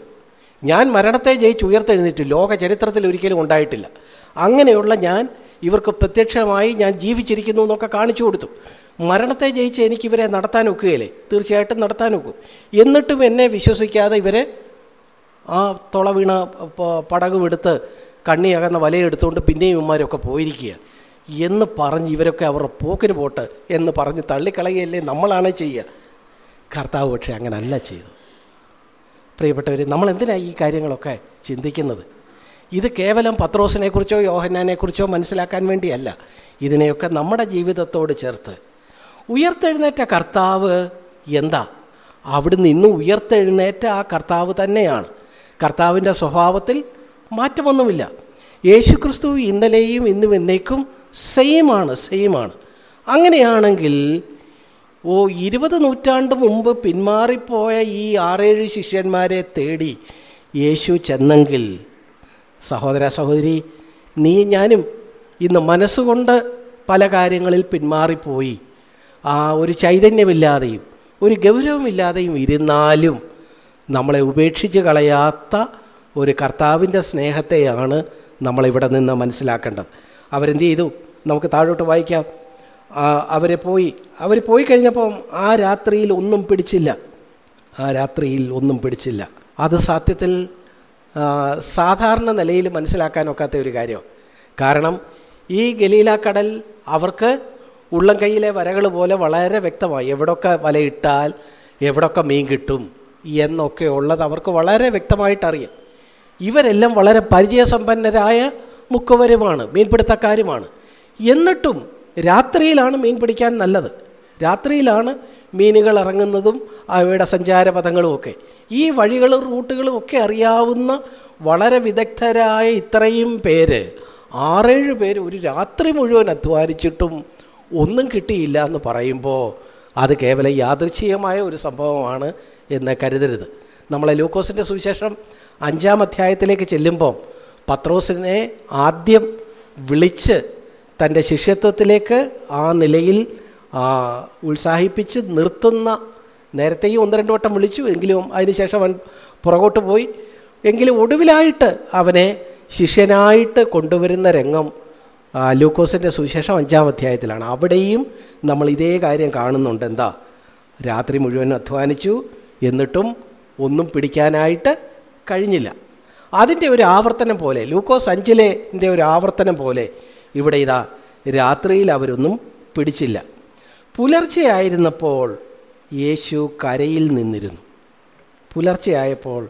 ഞാൻ മരണത്തെ ജയിച്ച് ഉയർത്തെഴുന്നേറ്റ് ലോക ചരിത്രത്തിൽ ഒരിക്കലും ഉണ്ടായിട്ടില്ല. അങ്ങനെയുള്ള ഞാൻ ഇവർക്ക് പ്രത്യക്ഷമായി ഞാൻ ജീവിച്ചിരിക്കുന്നു എന്നൊക്കെ കാണിച്ചു കൊടുത്തു. മരണത്തെ ജയിച്ച് എനിക്ക് ഇവരെ നടത്താൻ ഒക്കുകയില്ലേ? തീർച്ചയായിട്ടും നടത്താൻ ഒക്കും. എന്നിട്ടും എന്നെ വിശ്വസിക്കാതെ ഇവരെ ആ തുള വീണ പടകും എടുത്ത് കണ്ണി അകന്ന വലയെടുത്തുകൊണ്ട് പിന്നെയും ഇവന്മാരൊക്കെ പോയിരിക്കുക. എന്ന് പറഞ്ഞ് ഇവരൊക്കെ അവരുടെ പോക്കിന് പോട്ട് എന്ന് പറഞ്ഞ് തള്ളിക്കളയല്ലേ നമ്മളാണ് ചെയ്യുക. കർത്താവ് പക്ഷേ അങ്ങനല്ല ചെയ്തു പ്രിയപ്പെട്ടവർ നമ്മൾ എന്തിനാണ് ഈ കാര്യങ്ങളൊക്കെ ചിന്തിക്കുന്നത്? ഇത് കേവലം പത്രോസിനെക്കുറിച്ചോ യോഹന്നാനെക്കുറിച്ചോ മനസ്സിലാക്കാൻ വേണ്ടിയല്ല. ഇതിനെയൊക്കെ നമ്മുടെ ജീവിതത്തോട് ചേർത്ത് ഉയർത്തെഴുന്നേറ്റ കർത്താവ് എന്താ? അവിടെ നിന്ന് ഉയർത്തെഴുന്നേറ്റ ആ കർത്താവ് തന്നെയാണ്. കർത്താവിന്റെ സ്വഭാവത്തിൽ മാറ്റമൊന്നുമില്ല. യേശു ക്രിസ്തു ഇന്നലെയും ഇന്നും എന്നേക്കും സെയിമാണ് സെയിമാണ് അങ്ങനെയാണെങ്കിൽ ഓ ഇരുപത് നൂറ്റാണ്ട് മുമ്പ് പിന്മാറിപ്പോയ ഈ ആറേഴ് ശിഷ്യന്മാരെ തേടി യേശു ചെന്നെങ്കിൽ സഹോദര സഹോദരി നീ ഞാനും ഇന്ന് മനസ്സുകൊണ്ട് പല കാര്യങ്ങളിൽ പിന്മാറിപ്പോയി. ആ ഒരു ചൈതന്യമില്ലാതെയും ഒരു ഗൗരവമില്ലാതെയും ഇരുന്നാലും നമ്മളെ ഉപേക്ഷിച്ച് കളയാത്ത ഒരു കർത്താവിന്റെ സ്നേഹത്തെയാണ് നമ്മളിവിടെ നിന്ന് മനസ്സിലാക്കേണ്ടത്. അവരെന്ത് ചെയ്തു? നമുക്ക് താഴോട്ട് വായിക്കാം. അവരെ പോയി. അവർ പോയി കഴിഞ്ഞപ്പം ആ രാത്രിയിൽ ഒന്നും പിടിച്ചില്ല. ആ രാത്രിയിൽ ഒന്നും പിടിച്ചില്ല. അത് സത്യത്തിൽ സാധാരണ നിലയിൽ മനസ്സിലാക്കാനൊക്കാത്ത ഒരു കാര്യമാണ്. കാരണം ഈ ഗലീല കടൽ അവർക്ക് ഉള്ളം കൈയിലെ വരകൾ പോലെ വളരെ വ്യക്തമായി എവിടൊക്കെ വലയിട്ടാൽ എവിടൊക്കെ മീൻ കിട്ടും എന്നൊക്കെ ഉള്ളത് അവർക്ക് വളരെ വ്യക്തമായിട്ടറിയാം. ഇവരെല്ലാം വളരെ പരിചയസമ്പന്നരായ മുക്കുവരുമാണ് മീൻപിടുത്തക്കാരുമാണ്. എന്നിട്ടും രാത്രിയിലാണ് മീൻ പിടിക്കാൻ നല്ലത്. രാത്രിയിലാണ് മീനുകൾ ഇറങ്ങുന്നതും അവയുടെ സഞ്ചാരപഥങ്ങളും ഒക്കെ. ഈ വഴികളും റൂട്ടുകളും ഒക്കെ അറിയാവുന്ന വളരെ വിദഗ്ധരായ ഇത്രയും പേര് ആറേഴ് പേര് ഒരു രാത്രി മുഴുവൻ അധ്വാനിച്ചിട്ടും ഒന്നും കിട്ടിയില്ല എന്ന് പറയുമ്പോൾ അത് കേവലം യാദൃച്ഛികമായ ഒരു സംഭവമാണ് എന്ന് കരുതരുത്. നമ്മളെ ലൂക്കോസിന്റെ സുവിശേഷം അഞ്ചാം അധ്യായത്തിലേക്ക് ചെല്ലുമ്പോൾ പത്രോസിനെ ആദ്യം വിളിച്ച് തന്റെ ശിഷ്യത്വത്തിലേക്ക് ആ നിലയിൽ ഉത്സാഹിപ്പിച്ച് നിർത്തുന്ന നേരത്തെയും ഒന്ന് രണ്ട് വട്ടം വിളിച്ചു എങ്കിലും അതിനുശേഷം അവൻ പുറകോട്ട് പോയി. എങ്കിലും ഒടുവിലായിട്ട് അവനെ ശിഷ്യനായിട്ട് കൊണ്ടുവരുന്ന രംഗം ലൂക്കോസിന്റെ സുവിശേഷം അഞ്ചാം അധ്യായത്തിലാണ്. അവിടെയും നമ്മൾ ഇതേ കാര്യം കാണുന്നുണ്ട്. എന്താ? രാത്രി മുഴുവൻ അധ്വാനിച്ചു എന്നിട്ടും ഒന്നും പിടിക്കാനായിട്ട് കഴിഞ്ഞില്ല. അതിന്റെ ഒരു ആവർത്തനം പോലെ ലൂക്കോസ് അഞ്ചിലെ ഒരു ആവർത്തനം പോലെ ഇവിടെ ഇതാ രാത്രിയിൽ അവരൊന്നും പിടിച്ചില്ല. പുലർച്ചെയായിരുന്നപ്പോൾ യേശു കരയിൽ നിന്നിരുന്നു. പുലർച്ചെയായപ്പോൾ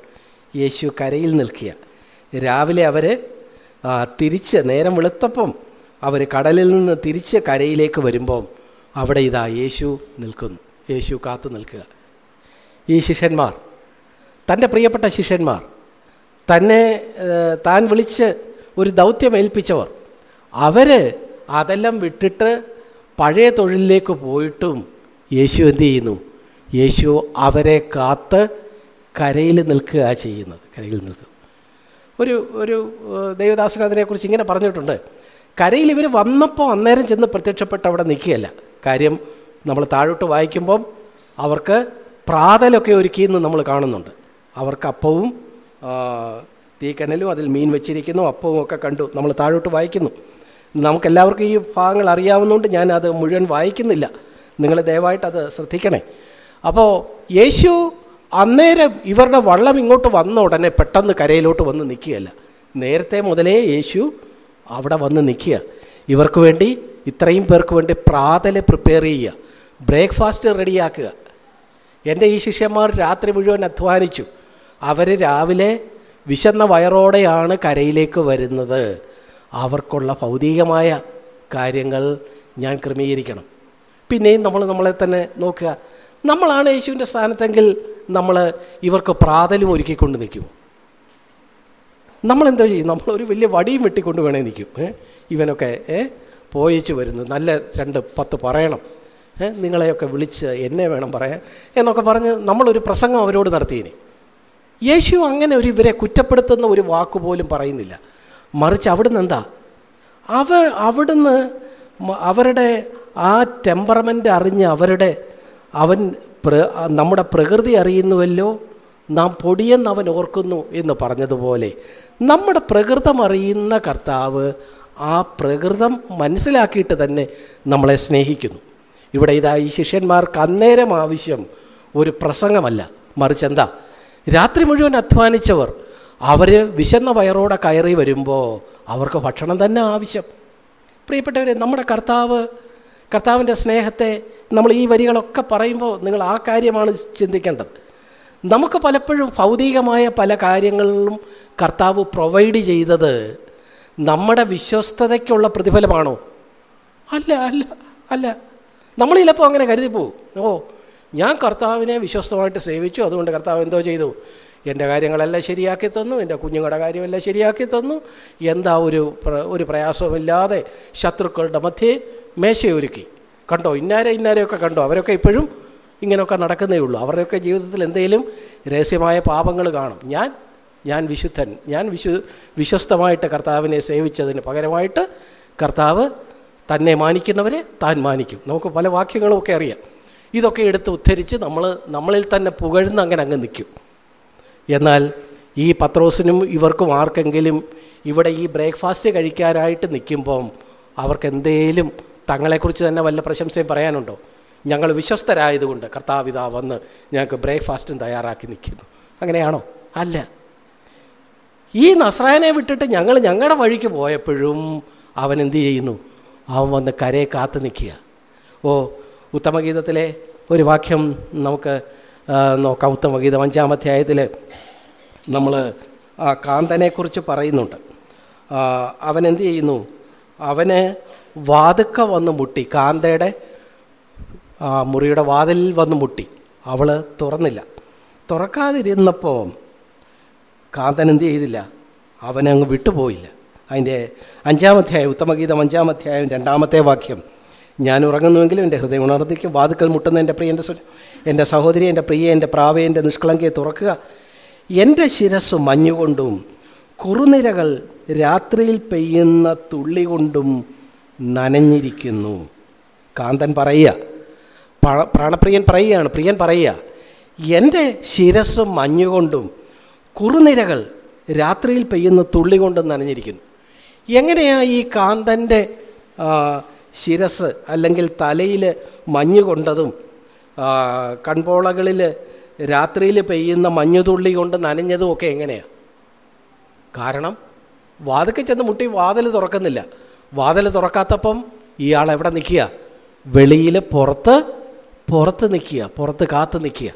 യേശു കരയിൽ നിൽക്കുക. രാവിലെ അവർ തിരിച്ച് നേരം വെളുത്തപ്പം അവർ കടലിൽ നിന്ന് തിരിച്ച് കരയിലേക്ക് വരുമ്പോൾ അവിടെ ഇതാ യേശു നിൽക്കുന്നു. യേശു കാത്തു നിൽക്കുക. ഈ ശിഷ്യന്മാർ തന്റെ പ്രിയപ്പെട്ട ശിഷ്യന്മാർ തന്നെ താൻ വിളിച്ച് ഒരു ദൗത്യം ഏൽപ്പിച്ചവർ അവർ അതെല്ലാം വിട്ടിട്ട് പഴയ തൊഴിലിലേക്ക് പോയിട്ടും യേശു എന്തു ചെയ്യുന്നു? യേശു അവരെ കാത്ത് കരയിൽ നിൽക്കുക ചെയ്യുന്നത്. കരയിൽ നിൽക്കുക. ഒരു ഒരു ദേവദാസൻ അതിനെക്കുറിച്ച് ഇങ്ങനെ പറഞ്ഞിട്ടുണ്ട്. കരയിൽ ഇവർ വന്നപ്പോൾ അന്നേരം ചെന്ന് പ്രത്യക്ഷപ്പെട്ട് അവിടെ നിൽക്കുകയല്ല. കാര്യം നമ്മൾ താഴോട്ട് വായിക്കുമ്പം അവർക്ക് പ്രാതലൊക്കെ ഒരുക്കിയെന്ന് നമ്മൾ കാണുന്നുണ്ട്. അവർക്ക് അപ്പവും തീക്കനലും അതിൽ മീൻ വെച്ചിരിക്കുന്നു അപ്പവും ഒക്കെ കണ്ടു നമ്മൾ താഴോട്ട് വായിക്കുന്നു. നമുക്കെല്ലാവർക്കും ഈ ഭാഗങ്ങൾ അറിയാവുന്നതുകൊണ്ട് ഞാൻ അത് മുഴുവൻ വായിക്കുന്നില്ല. നിങ്ങൾ ദയവായിട്ട് അത് ശ്രദ്ധിക്കണേ. അപ്പോൾ യേശു അന്നേരം ഇവരുടെ വള്ളം ഇങ്ങോട്ട് വന്ന ഉടനെ പെട്ടെന്ന് കരയിലോട്ട് വന്ന് നിൽക്കുകയല്ല. നേരത്തെ മുതലേ യേശു അവിടെ വന്ന് നിൽക്കുക ഇവർക്ക് വേണ്ടി ഇത്രയും പേർക്ക് വേണ്ടി പ്രാതൽ പ്രിപ്പയർ ചെയ്യുക. ബ്രേക്ക്ഫാസ്റ്റ് റെഡിയാക്കുക എന്റെ ഈ ശിഷ്യന്മാർ രാത്രി മുഴുവൻ അധ്വാനിച്ചു. അവർ രാവിലെ വിശന്ന വയറോടെയാണ് കരയിലേക്ക് വരുന്നത്. അവർക്കുള്ള ഭൗതികമായ കാര്യങ്ങൾ ഞാൻ ക്രമീകരിക്കണം. പിന്നെയും നമ്മൾ നമ്മളെ തന്നെ നോക്കുക. നമ്മളാണ് യേശുവിന്റെ സ്ഥാനത്തെങ്കിൽ നമ്മൾ ഇവർക്ക് പ്രാതലും ഒരുക്കിക്കൊണ്ട് നിൽക്കും നമ്മളെന്തോ ചെയ്യും? നമ്മളൊരു വലിയ വടിയും വെട്ടിക്കൊണ്ട് വേണേ നിൽക്കും. ഇവനൊക്കെ പോയിച്ച് വരുന്നു. നല്ല രണ്ട് പത്ത് പറയണം. നിങ്ങളെയൊക്കെ വിളിച്ച് എന്നെ വേണം പറയാൻ എന്നൊക്കെ പറഞ്ഞ് നമ്മളൊരു പ്രസംഗം അവരോട് നടത്തിയിനി. യേശു അങ്ങനെ ഒരു ഇവരെ കുറ്റപ്പെടുത്തുന്ന ഒരു വാക്ക് പോലും പറയുന്നില്ല. മറിച്ച് അവിടുന്ന് എന്താ? അവ അവിടുന്ന് അവരുടെ ആ ടെമ്പറമെന്റ് അറിഞ്ഞ് അവരുടെ അവൻ നമ്മുടെ പ്രകൃതി അറിയുന്നുവല്ലോ. നാം പൊടിയെന്ന് അവൻ ഓർക്കുന്നു എന്ന് പറഞ്ഞതുപോലെ നമ്മുടെ പ്രകൃതം അറിയുന്ന കർത്താവ് ആ പ്രകൃതം മനസ്സിലാക്കിയിട്ട് തന്നെ നമ്മളെ സ്നേഹിക്കുന്നു. ഇവിടെ ഇതാ ഈ ശിഷ്യന്മാർക്ക് അന്നേരം ആവശ്യം ഒരു പ്രസംഗമല്ല. മറിച്ച് എന്താ? രാത്രി മുഴുവൻ അധ്വാനിച്ചവർ അവർ വിശന്ന വയറോടെ കയറി വരുമ്പോൾ അവർക്ക് ഭക്ഷണം തന്നെ ആവശ്യം. പ്രിയപ്പെട്ടവരെ നമ്മുടെ കർത്താവ് കർത്താവിന്റെ സ്നേഹത്തെ നമ്മൾ ഈ വരികളൊക്കെ പറയുമ്പോൾ നിങ്ങൾ ആ കാര്യമാണ് ചിന്തിക്കേണ്ടത്. നമുക്ക് പലപ്പോഴും ഭൗതികമായ പല കാര്യങ്ങളിലും കർത്താവ് പ്രൊവൈഡ് ചെയ്തത് നമ്മുടെ വിശ്വസ്തതയ്ക്കുള്ള പ്രതിഫലമാണോ? അല്ല അല്ല അല്ല. നമ്മൾ ചിലപ്പോൾ അങ്ങനെ കരുതിപ്പോവും ഓ ഞാൻ കർത്താവിനെ വിശ്വസ്തമായിട്ട് സേവിച്ചു. അതുകൊണ്ട് കർത്താവ് എന്തോ ചെയ്തു? എന്റെ കാര്യങ്ങളെല്ലാം ശരിയാക്കി തന്നു. എന്റെ കുഞ്ഞുങ്ങളുടെ കാര്യമെല്ലാം ശരിയാക്കി തന്നു. എന്താ ഒരു ഒരു പ്രയാസവുമില്ലാതെ ശത്രുക്കളുടെ മധ്യേ മേശയൊരുക്കി. കണ്ടോ? ഇന്നാരെ ഇന്നാരെയൊക്കെ കണ്ടോ? അവരൊക്കെ ഇപ്പോഴും ഇങ്ങനെയൊക്കെ നടക്കുന്നേ ഉള്ളൂ. അവരുടെയൊക്കെ ജീവിതത്തിൽ എന്തെങ്കിലും രഹസ്യമായ പാപങ്ങൾ കാണും. ഞാൻ ഞാൻ വിശുദ്ധൻ. ഞാൻ വിശു വിശ്വസ്തമായിട്ട് കർത്താവിനെ സേവിച്ചതിന് പകരമായിട്ട് കർത്താവ് തന്നെ മാനിക്കുന്നവരെ താൻ മാനിക്കും. നമുക്ക് പല വാക്യങ്ങളുമൊക്കെ അറിയാം. ഇതൊക്കെ എടുത്ത് ഉദ്ധരിച്ച് നമ്മൾ നമ്മളിൽ തന്നെ പുകഴ്ന്ന് അങ്ങനെ അങ്ങ് നിൽക്കും. എന്നാൽ ഈ പത്രോസിനും ഇവർക്കും ആർക്കെങ്കിലും ഇവിടെ ഈ ബ്രേക്ക്ഫാസ്റ്റ് കഴിക്കാനായിട്ട് നിൽക്കുമ്പം അവർക്ക് എന്തേലും തങ്ങളെക്കുറിച്ച് തന്നെ വല്ല പ്രശംസയും പറയാനുണ്ടോ? ഞങ്ങൾ വിശ്വസ്തരായതുകൊണ്ട് കർത്താവിത വന്ന് ഞങ്ങൾക്ക് ബ്രേക്ക്ഫാസ്റ്റും തയ്യാറാക്കി നിൽക്കുന്നു. അങ്ങനെയാണോ? അല്ല. ഈ നസ്രായനെ വിട്ടിട്ട് ഞങ്ങൾ ഞങ്ങളുടെ വഴിക്ക് പോയപ്പോഴും അവൻ എന്ത് ചെയ്യുന്നു? അവൻ വന്ന് കരയെ കാത്തു നിൽക്കുക. ഓ ഉത്തമഗീതത്തിലെ ഒരു വാക്യം നമുക്ക് നോക്കാം. ഉത്തമഗീതം അഞ്ചാമധ്യായത്തിൽ നമ്മൾ കാന്തനെക്കുറിച്ച് പറയുന്നുണ്ട്. അവൻ എന്ത് ചെയ്യുന്നു? അവന് വാതുക്ക വന്ന് മുട്ടി. കാന്തയുടെ മുറിയുടെ വാതിൽ വന്ന് മുട്ടി. അവൾ തുറന്നില്ല. തുറക്കാതിരുന്നപ്പോൾ കാന്തൻ എന്ത് ചെയ്തില്ല? അവനങ്ങ് വിട്ടുപോയില്ല. അതിന്റെ അഞ്ചാമധ്യായം ഉത്തമഗീതം അഞ്ചാമധ്യായം രണ്ടാമത്തെ വാക്യം. ഞാൻ ഉറങ്ങുന്നുവെങ്കിലും എന്റെ ഹൃദയം ഉണർന്നിക്കും വാതുക്കൽ മുട്ടുന്ന എന്റെ പ്രിയ എന്റെ എന്റെ സഹോദരി എന്റെ പ്രിയ എന്റെ പ്രാവെ എന്റെ നിഷ്കളങ്കയെ തുറക്കുക. എന്റെ ശിരസ് മഞ്ഞുകൊണ്ടും കുറുനിരകൾ രാത്രിയിൽ പെയ്യുന്ന തുള്ളി കൊണ്ടും നനഞ്ഞിരിക്കുന്നു. കാന്തൻ പറയുക പ്രാണപ്രിയൻ പറയുകയാണ് പ്രിയൻ പറയുക എന്റെ ശിരസ് മഞ്ഞുകൊണ്ടും കുറുനിരകൾ രാത്രിയിൽ പെയ്യുന്ന തുള്ളി കൊണ്ടും നനഞ്ഞിരിക്കുന്നു. എങ്ങനെയാണ് ഈ കാന്തന്റെ ശിരസ് അല്ലെങ്കിൽ തലയിൽ മഞ്ഞ് കൊണ്ടതും കൺപോളകളിൽ രാത്രിയിൽ പെയ്യുന്ന മഞ്ഞുതുള്ളി കൊണ്ട് നനഞ്ഞതും ഒക്കെ എങ്ങനെയാണ് കാരണം വാതിക്കെ ചെന്ന് മുട്ടി വാതിൽ തുറക്കുന്നില്ല. വാതിൽ തുറക്കാത്തപ്പം ഇയാൾ എവിടെ നിൽക്കുക? വെളിയിൽ പുറത്ത് പുറത്ത് നിൽക്കുക പുറത്ത് കാത്ത് നിൽക്കുക.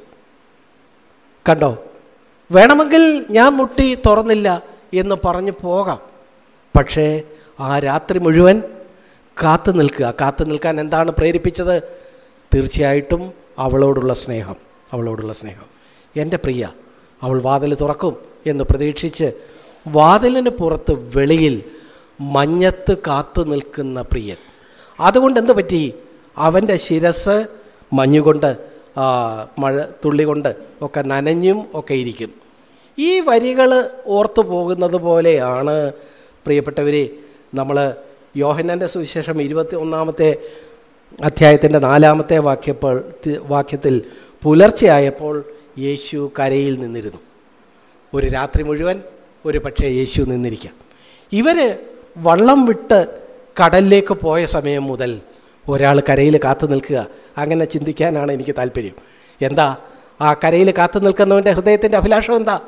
കണ്ടോ? വേണമെങ്കിൽ ഞാൻ മുട്ടി തുറന്നില്ല എന്ന് പറഞ്ഞു പോകാം. പക്ഷേ ആ രാത്രി മുഴുവൻ കാത്തു നിൽക്കുക. കാത്തു നിൽക്കാൻ എന്താണ് പ്രേരിപ്പിച്ചത്? തീർച്ചയായിട്ടും അവളോടുള്ള സ്നേഹം അവളോടുള്ള സ്നേഹം. എന്റെ പ്രിയ അവൾ വാതിൽ തുറക്കും എന്ന് പ്രതീക്ഷിച്ച് വാതിലിന് പുറത്ത് വെളിയിൽ മഞ്ഞത്ത് കാത്തു നിൽക്കുന്ന പ്രിയൻ. അതുകൊണ്ട് എന്ത് പറ്റി? അവന്റെ ശിരസ് മഞ്ഞുകൊണ്ട് മഴ തുള്ളി കൊണ്ട് ഒക്കെ നനഞ്ഞും ഒക്കെ ഇരിക്കും. ഈ വരികൾ ഓർത്തു പോകുന്നത് പോലെയാണ് പ്രിയപ്പെട്ടവരെ നമ്മൾ യോഹനന്റെ സുവിശേഷം ഇരുപത്തി ഒന്നാമത്തെ അധ്യായത്തിന്റെ നാലാമത്തെ വാക്യപ്പോൾ വാക്യത്തിൽ പുലർച്ചെയായപ്പോൾ യേശു കരയിൽ നിന്നിരുന്നു. ഒരു രാത്രി മുഴുവൻ ഒരു പക്ഷേ യേശു നിന്നിരിക്കാം. ഇവർ വള്ളം വിട്ട് കടലിലേക്ക് പോയ സമയം മുതൽ ഒരാൾ കരയിൽ കാത്തു നിൽക്കുക. അങ്ങനെ ചിന്തിക്കാനാണ് എനിക്ക് താല്പര്യം. എന്താ? ആ കരയിൽ കാത്തു നിൽക്കുന്നവന്റെ ഹൃദയത്തിന്റെ അഭിലാഷം എന്താ?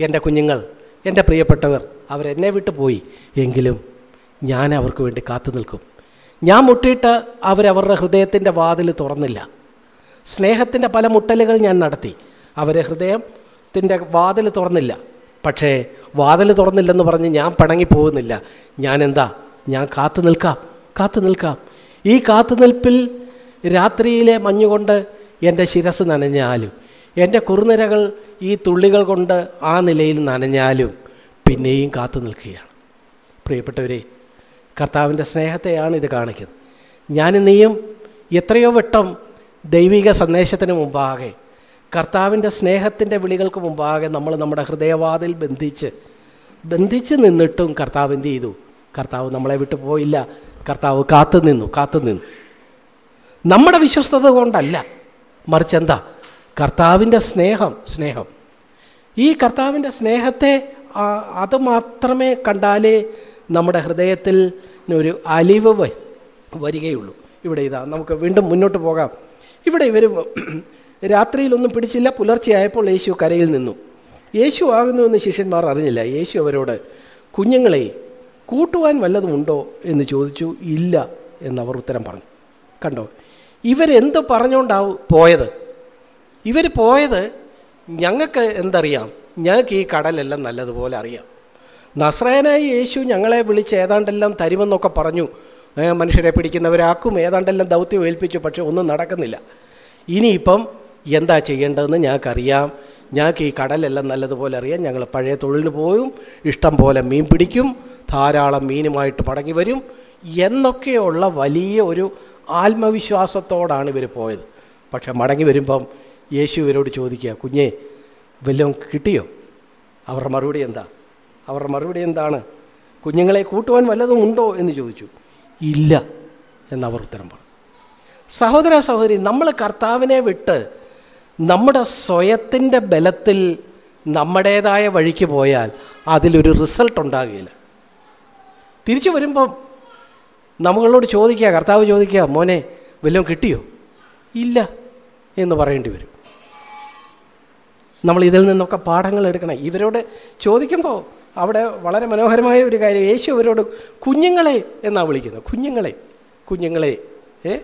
എന്റെ കുഞ്ഞുങ്ങൾ എന്റെ പ്രിയപ്പെട്ടവർ അവരെന്നെ വിട്ടു പോയി. എങ്കിലും ഞാൻ അവർക്ക് വേണ്ടി കാത്തു നിൽക്കും. ഞാൻ മുട്ടിയിട്ട് അവരവരുടെ ഹൃദയത്തിന്റെ വാതിൽ തുറന്നില്ല. സ്നേഹത്തിന്റെ പല മുട്ടലുകൾ ഞാൻ നടത്തി. അവരെ ഹൃദയത്തിന്റെ വാതിൽ തുറന്നില്ല. പക്ഷേ വാതിൽ തുറന്നില്ലെന്ന് പറഞ്ഞ് ഞാൻ പിണങ്ങി പോകുന്നില്ല. ഞാൻ എന്താ ഞാൻ കാത്തു നിൽക്കാം. കാത്തു നിൽക്കാം. ഈ കാത്തുനിൽപ്പിൽ രാത്രിയിലെ മഞ്ഞുകൊണ്ട് എന്റെ ശിരസ് നനഞ്ഞാലും എന്റെ കുറുനിരകൾ ഈ തുള്ളികൾ കൊണ്ട് ആ നിലയിൽ നനഞ്ഞാലും പിന്നെയും കാത്തു നിൽക്കുകയാണ്. പ്രിയപ്പെട്ടവരെ കർത്താവിന്റെ സ്നേഹത്തെയാണ് ഇത് കാണിക്കുന്നത്. ഞാനും നീയും എത്രയോ വട്ടം ദൈവിക സന്ദേശത്തിന് മുമ്പാകെ കർത്താവിന്റെ സ്നേഹത്തിന്റെ വിളികൾക്ക് മുമ്പാകെ നമ്മൾ നമ്മുടെ ഹൃദയവാതിൽ ബന്ധിച്ച് ബന്ധിച്ച് നിന്നിട്ടും കർത്താവ് എന്ത് ചെയ്തു? കർത്താവ് നമ്മളെ വിട്ടു പോയില്ല. കർത്താവ് കാത്തു നിന്നു കാത്തു നിന്നു നമ്മുടെ വിശ്വസ്തത കൊണ്ടല്ല. മറിച്ച് എന്താ? കർത്താവിന്റെ സ്നേഹം സ്നേഹം. ഈ കർത്താവിന്റെ സ്നേഹത്തെ അത് മാത്രമേ കണ്ടാലേ നമ്മുടെ ഹൃദയത്തിൽ ഒരു അലിവ് വരികയുള്ളൂ. ഇവിടെ ഇതാ നമുക്ക് വീണ്ടും മുന്നോട്ട് പോകാം. ഇവിടെ ഇവർ രാത്രിയിലൊന്നും പിടിച്ചില്ല. പുലർച്ചെയായപ്പോൾ യേശു കരയിൽ നിന്നു. യേശു ആകുന്നുവെന്ന് ശിഷ്യന്മാർ അറിഞ്ഞില്ല. യേശു അവരോട് കുഞ്ഞുങ്ങളെ കൂട്ടുവാൻ വല്ലതുമുണ്ടോ എന്ന് ചോദിച്ചു ഇല്ല എന്നവർ ഉത്തരം പറഞ്ഞു. കണ്ടോ ഇവരെന്ത് പറഞ്ഞുകൊണ്ടാവും പോയത്? ഇവർ പോയത് ഞങ്ങൾക്ക് എന്തറിയാം? ഞങ്ങൾക്ക് ഈ കടലെല്ലാം നല്ലതുപോലെ അറിയാം. നസ്രയനായി യേശു ഞങ്ങളെ വിളിച്ച് ഏതാണ്ടെല്ലാം തരുമെന്നൊക്കെ പറഞ്ഞു. മനുഷ്യരെ പിടിക്കുന്നവരാക്കും ഏതാണ്ടെല്ലാം ദൗത്യം ഏൽപ്പിച്ചു പക്ഷെ ഒന്നും നടക്കുന്നില്ല. ഇനിയിപ്പം എന്താ ചെയ്യേണ്ടതെന്ന് ഞങ്ങൾക്കറിയാം. ഞങ്ങൾക്ക് ഈ കടലെല്ലാം നല്ലതുപോലെ അറിയാം. ഞങ്ങൾ പഴയ തൊഴിലിന് പോയും ഇഷ്ടം പോലെ മീൻ പിടിക്കും ധാരാളം മീനുമായിട്ട് മടങ്ങി വരും എന്നൊക്കെയുള്ള വലിയ ഒരു ആത്മവിശ്വാസത്തോടാണ് ഇവർ പോയത്. പക്ഷെ മടങ്ങി വരുമ്പം യേശു ഇവരോട് ചോദിക്കുക കുഞ്ഞേ വല്ലതും കിട്ടിയോ? അവരുടെ മറുപടി എന്താ? അവരുടെ മറുപടി എന്താണ്? കുഞ്ഞുങ്ങളെ കൂട്ടുവാൻ വല്ലതും ഉണ്ടോ? എന്ന് ചോദിച്ചു. ഇല്ല. എന്നവർ ഉത്തരം പറഞ്ഞു. സഹോദര സഹോദരി നമ്മൾ കർത്താവിനെ വിട്ട് നമ്മുടെ സ്വയത്തിന്റെ ബലത്തിൽ നമ്മുടേതായ വഴിക്ക് പോയാൽ അതിലൊരു റിസൾട്ട് ഉണ്ടാകുകയില്ല. തിരിച്ചു വരുമ്പം നമ്മളോട് ചോദിക്കുക കർത്താവ് ചോദിക്കുക മോനെ വല്ലതും കിട്ടിയോ? ഇല്ല എന്ന് പറയേണ്ടി വരും. നമ്മൾ ഇതിൽ നിന്നൊക്കെ പാഠങ്ങൾ എടുക്കണം. ഇവരോട് ചോദിക്കുമ്പോൾ അവിടെ വളരെ മനോഹരമായ ഒരു കാര്യം യേശു അവരോട് കുഞ്ഞുങ്ങളെ എന്നാണ് വിളിക്കുന്നത്. കുഞ്ഞുങ്ങളെ കുഞ്ഞുങ്ങളെ ഏ?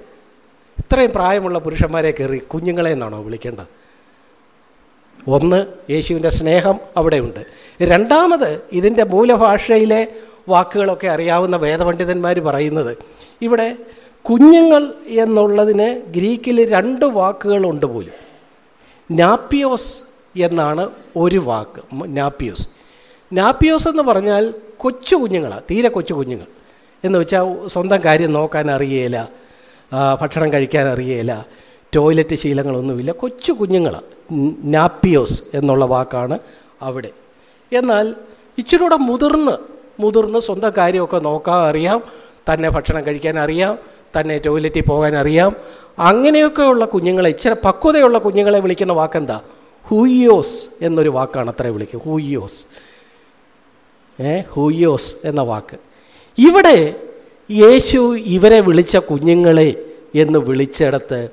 ഇത്രയും പ്രായമുള്ള പുരുഷന്മാരെ കയറി കുഞ്ഞുങ്ങളെ എന്നാണോ വിളിക്കേണ്ടത്? ഒന്ന് യേശുവിന്റെ സ്നേഹം അവിടെയുണ്ട്. രണ്ടാമത് ഇതിന്റെ മൂലഭാഷയിലെ വാക്കുകളൊക്കെ അറിയാവുന്ന വേദപണ്ഡിതന്മാർ പറയുന്നത് ഇവിടെ കുഞ്ഞുങ്ങൾ എന്നുള്ളതിന് ഗ്രീക്കിൽ രണ്ട് വാക്കുകളുണ്ട് പോലും. നാപ്പിയോസ് എന്നാണ് ഒരു വാക്ക് നാപ്പിയോസ്. നാപ്പിയോസ് എന്ന് പറഞ്ഞാൽ കൊച്ചു കുഞ്ഞുങ്ങളാണ് തീരെ കൊച്ചു കുഞ്ഞുങ്ങൾ. എന്ന് വെച്ചാൽ സ്വന്തം കാര്യം നോക്കാൻ അറിയേല ഭക്ഷണം കഴിക്കാൻ അറിയേല. ടോയ്ലറ്റ് ശീലങ്ങളൊന്നുമില്ല. കൊച്ചു കുഞ്ഞുങ്ങൾ നാപ്പിയോസ് എന്നുള്ള വാക്കാണ് അവിടെ. എന്നാൽ ഇച്ചിരൂടെ മുതിർന്ന് മുതിർന്ന് സ്വന്തം കാര്യമൊക്കെ നോക്കാൻ അറിയാം. തന്നെ ഭക്ഷണം കഴിക്കാൻ അറിയാം. തന്നെ ടോയ്ലറ്റിൽ പോകാൻ അറിയാം. അങ്ങനെയൊക്കെയുള്ള കുഞ്ഞുങ്ങളെ ഇച്ചിരി പക്വതയുള്ള കുഞ്ഞുങ്ങളെ വിളിക്കുന്ന വാക്കെന്താ? ഹൂയോസ് എന്നൊരു വാക്കാണ് അത്ര വിളിക്കുക. ഹൂയോസ് ഏ ഹൂയോസ് എന്ന വാക്ക്. ഇവിടെ യേശു ഇവരെ വിളിച്ച കുഞ്ഞുങ്ങളെ എന്ന് വിളിച്ചിടത്ത്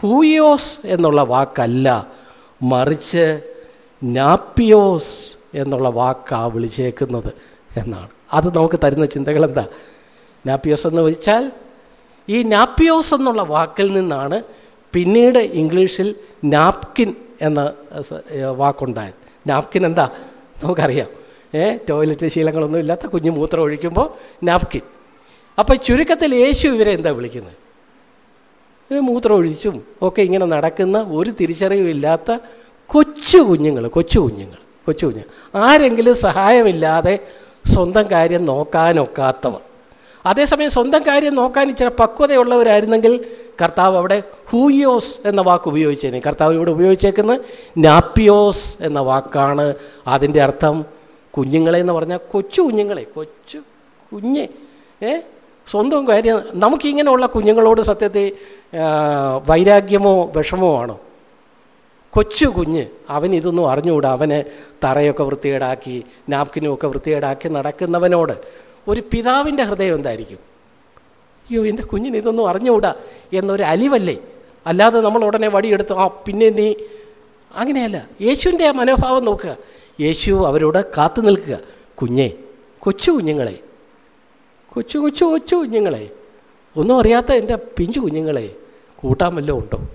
ഹൂയോസ് എന്നുള്ള വാക്കല്ല മറിച്ച് നാപ്പിയോസ് എന്നുള്ള വാക്കാണ് വിളിച്ചേക്കുന്നത് എന്നാണ്. അത് നമുക്ക് തരുന്ന ചിന്തകൾ എന്താ? നാപ്പിയോസ് എന്ന് വെച്ചാൽ ഈ നാപ്പിയോസ് എന്നുള്ള വാക്കിൽ നിന്നാണ് പിന്നീട് ഇംഗ്ലീഷിൽ നാപ്കിൻ എന്ന വാക്കുണ്ടായത്. നാപ്കിൻ എന്താ? നമുക്കറിയാം. ഏ ടോയ്ലറ്റ് ശീലങ്ങളൊന്നും ഇല്ലാത്ത കുഞ്ഞു മൂത്രം ഒഴിക്കുമ്പോൾ നാപ്കിൻ അപ്പോൾ ചുരുക്കത്തിൽ യേശു ഇവരെ എന്താ വിളിക്കുന്നത്? മൂത്രം ഒഴിച്ചും ഒക്കെ ഇങ്ങനെ നടക്കുന്ന ഒരു തിരിച്ചറിവില്ലാത്ത കൊച്ചു കുഞ്ഞുങ്ങൾ കൊച്ചു കുഞ്ഞുങ്ങൾ കൊച്ചു കുഞ്ഞ്. ആരെങ്കിലും സഹായമില്ലാതെ സ്വന്തം കാര്യം നോക്കാനൊക്കാത്തവർ. അതേസമയം സ്വന്തം കാര്യം നോക്കാൻ ഇച്ചിരി പക്വതയുള്ളവരായിരുന്നെങ്കിൽ കർത്താവ് അവിടെ ഹൂയോസ് എന്ന വാക്ക് ഉപയോഗിച്ചേനെ. കർത്താവ് ഇവിടെ ഉപയോഗിച്ചേക്കുന്നത് നാപ്പിയോസ് എന്ന വാക്കാണ്. അതിന്റെ അർത്ഥം കുഞ്ഞുങ്ങളെ എന്ന് പറഞ്ഞാൽ കൊച്ചു കുഞ്ഞുങ്ങളെ കൊച്ചു കുഞ്ഞ് ഏ? സ്വന്തം കാര്യം നമുക്കിങ്ങനെയുള്ള കുഞ്ഞുങ്ങളോട് സത്യത്തെ വൈരാഗ്യമോ വിഷമോ ആണോ? കൊച്ചു കുഞ്ഞ് അവൻ ഇതൊന്നും അറിഞ്ഞുകൂടാ. അവനെ തറയൊക്കെ വൃത്തികേടാക്കി നാപ്കിനും ഒക്കെ വൃത്തികേടാക്കി നടക്കുന്നവനോട് ഒരു പിതാവിന്റെ ഹൃദയം എന്തായിരിക്കും? അയ്യോ എന്റെ കുഞ്ഞിന് ഇതൊന്നും അറിഞ്ഞുകൂടാ എന്നൊരു അലിവല്ലേ? അല്ലാതെ നമ്മൾ ഉടനെ വടിയെടുത്ത് ആ പിന്നെ നീ അങ്ങനെയല്ല. യേശുവിന്റെ ആ മനോഭാവം നോക്കുക. യേശു അവരോട് കാത്തു നിൽക്കുക. കുഞ്ഞേ കൊച്ചു കുഞ്ഞുങ്ങളെ കൊച്ചു കൊച്ചു കൊച്ചു കുഞ്ഞുങ്ങളെ. ഒന്നും അറിയാത്ത എന്റെ പിഞ്ചു കുഞ്ഞുങ്ങളെ. കൂട്ടാൻ വല്ലതും ഉണ്ടോ?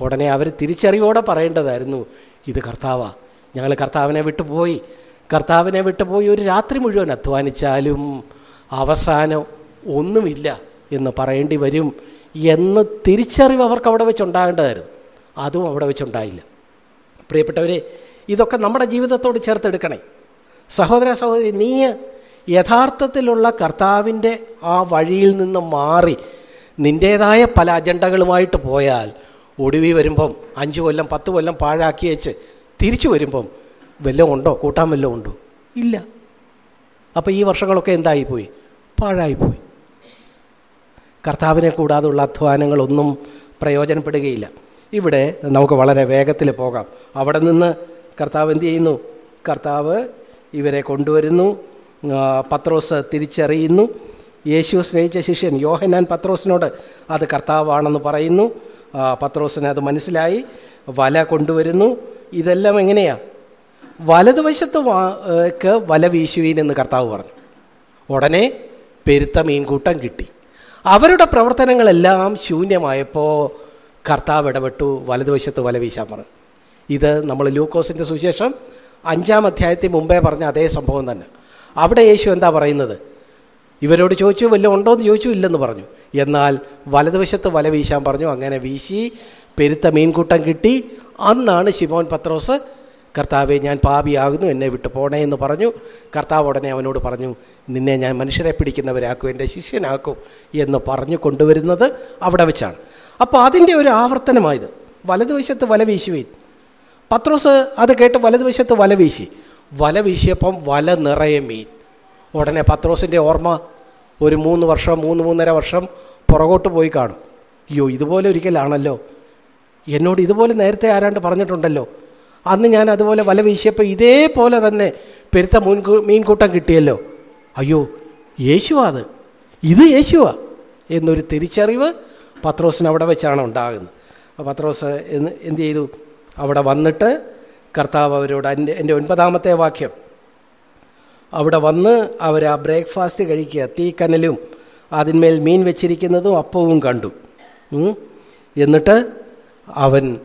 ഉടനെ അവർ തിരിച്ചറിവോടെ പറയേണ്ടതായിരുന്നു. ഇത് കർത്താവാ. ഞങ്ങൾ കർത്താവിനെ വിട്ടുപോയി കർത്താവിനെ വിട്ടുപോയി ഒരു രാത്രി മുഴുവൻ അധ്വാനിച്ചാലും അവസാനം ഒന്നുമില്ല എന്ന് പറയേണ്ടി വരും എന്ന് തിരിച്ചറിവ് അവർക്ക് അവിടെ വെച്ചുണ്ടാകേണ്ടതായിരുന്നു. അതും അവിടെ വെച്ചുണ്ടായില്ല. പ്രിയപ്പെട്ടവരെ ഇതൊക്കെ നമ്മുടെ ജീവിതത്തോട് ചേർത്തെടുക്കണേ സഹോദര സഹോദരി നീ യഥാർത്ഥത്തിലുള്ള കർത്താവിന്റെ ആ വഴിയിൽ നിന്ന് മാറി നിന്റേതായ പല അജണ്ടകളുമായിട്ട് പോയാൽ ഒടുവി വരുമ്പം അഞ്ച് കൊല്ലം പത്ത് കൊല്ലം പാഴാക്കി വെച്ച് തിരിച്ചു വരുമ്പം വല്ലതും ഉണ്ടോ? കൂട്ടാൻ വല്ലതും ഉണ്ടോ? ഇല്ല. അപ്പോൾ ഈ വർഷങ്ങളൊക്കെ എന്തായിപ്പോയി? പാഴായിപ്പോയി. കർത്താവിനെ കൂടാതുള്ള അധ്വാനങ്ങളൊന്നും പ്രയോജനപ്പെടുകയില്ല. ഇവിടെ നമുക്ക് വളരെ വേഗത്തിൽ പോകാം. അവിടെ നിന്ന് കർത്താവ് എന്ത് ചെയ്യുന്നു? കർത്താവ് ഇവരെ കൊണ്ടുവരുന്നു. പത്രോസ് തിരിച്ചറിയുന്നു. യേശു സ്നേഹിച്ച ശിഷ്യൻ യോഹനാൻ പത്രോസിനോട് അത് കർത്താവാണെന്ന് പറയുന്നു. പത്രോസിന് അത് മനസ്സിലായി. വല കൊണ്ടുവരുന്നു. ഇതെല്ലാം എങ്ങനെയാണ് വലതുവശത്ത് വാക്ക് വല വീശുവീൻ എന്ന് കർത്താവ് പറഞ്ഞു. ഉടനെ പെരുത്ത മീൻകൂട്ടം കിട്ടി. അവരുടെ പ്രവർത്തനങ്ങളെല്ലാം ശൂന്യമായപ്പോൾ കർത്താവ് ഇടപെട്ടു. വലതുവശത്ത് വല വീശാൻ പറഞ്ഞു. ഇത് നമ്മൾ ലൂക്കോസിന്റെ സുശേഷം അഞ്ചാം അധ്യായത്തിൽ മുമ്പേ പറഞ്ഞ അതേ സംഭവം തന്നെ. അവിടെ യേശു എന്താ പറയുന്നത്? ഇവരോട് ചോദിച്ചു വല്ലതും ഉണ്ടോ? എന്ന് ചോദിച്ചു ഇല്ലെന്ന് പറഞ്ഞു. എന്നാൽ വലതുവശത്ത് വല വീശാൻ പറഞ്ഞു അങ്ങനെ വീശി പെരുത്ത മീൻകൂട്ടം കിട്ടി. അന്നാണ് ശിമോൻ പത്രോസ് കർത്താവെ ഞാൻ പാപിയാകുന്നു എന്നെ വിട്ടു പോണേ എന്ന് പറഞ്ഞു. കർത്താവ് ഉടനെ അവനോട് പറഞ്ഞു നിന്നെ ഞാൻ മനുഷ്യരെ പിടിക്കുന്നവരാക്കും എന്റെ ശിഷ്യനാക്കും എന്ന് പറഞ്ഞു കൊണ്ടുവരുന്നത് അവിടെ വെച്ചാണ്. അപ്പോൾ അതിന്റെ ഒരു ആവർത്തനമായത്. വലതുവശത്ത് വല വീശുവീൻ. പത്രോസ് അത് കേട്ട് വലതുവശത്ത് വല വീശി. വല വീശിയപ്പം വല നിറയെ മീൻ. ഉടനെ പത്രോസിന്റെ ഓർമ്മ ഒരു മൂന്ന് വർഷം മൂന്ന് മൂന്നര വർഷം പുറകോട്ട് പോയി കാണും. അയ്യോ ഇതുപോലെ ഒരിക്കലാണല്ലോ. എന്നോട് ഇതുപോലെ നേരത്തെ ആരാണ്ട് പറഞ്ഞിട്ടുണ്ടല്ലോ. അന്ന് ഞാൻ അതുപോലെ വല വീശിയപ്പോൾ ഇതേപോലെ തന്നെ പെരുത്ത മുൻകൂ മീൻകൂട്ടം കിട്ടിയല്ലോ. അയ്യോ യേശുവാ അത്. ഇത് യേശുവാ എന്നൊരു തിരിച്ചറിവ് പത്രോസിന് അവിടെ വെച്ചാണ് ഉണ്ടാകുന്നത്. പത്രോസ് എന്ത് ചെയ്തു? അവിടെ വന്നിട്ട് കർത്താവ് അവരോട് എന്റെ എന്റെ ഒൻപതാമത്തെ വാക്യം. അവിടെ വന്ന് അവർ ആ ബ്രേക്ക്ഫാസ്റ്റ് കഴിക്കുക. തീക്കനലും അതിന്മേൽ മീൻ വെച്ചിരിക്കുന്നതും അപ്പവും കണ്ടു. എന്നിട്ട് അവൻ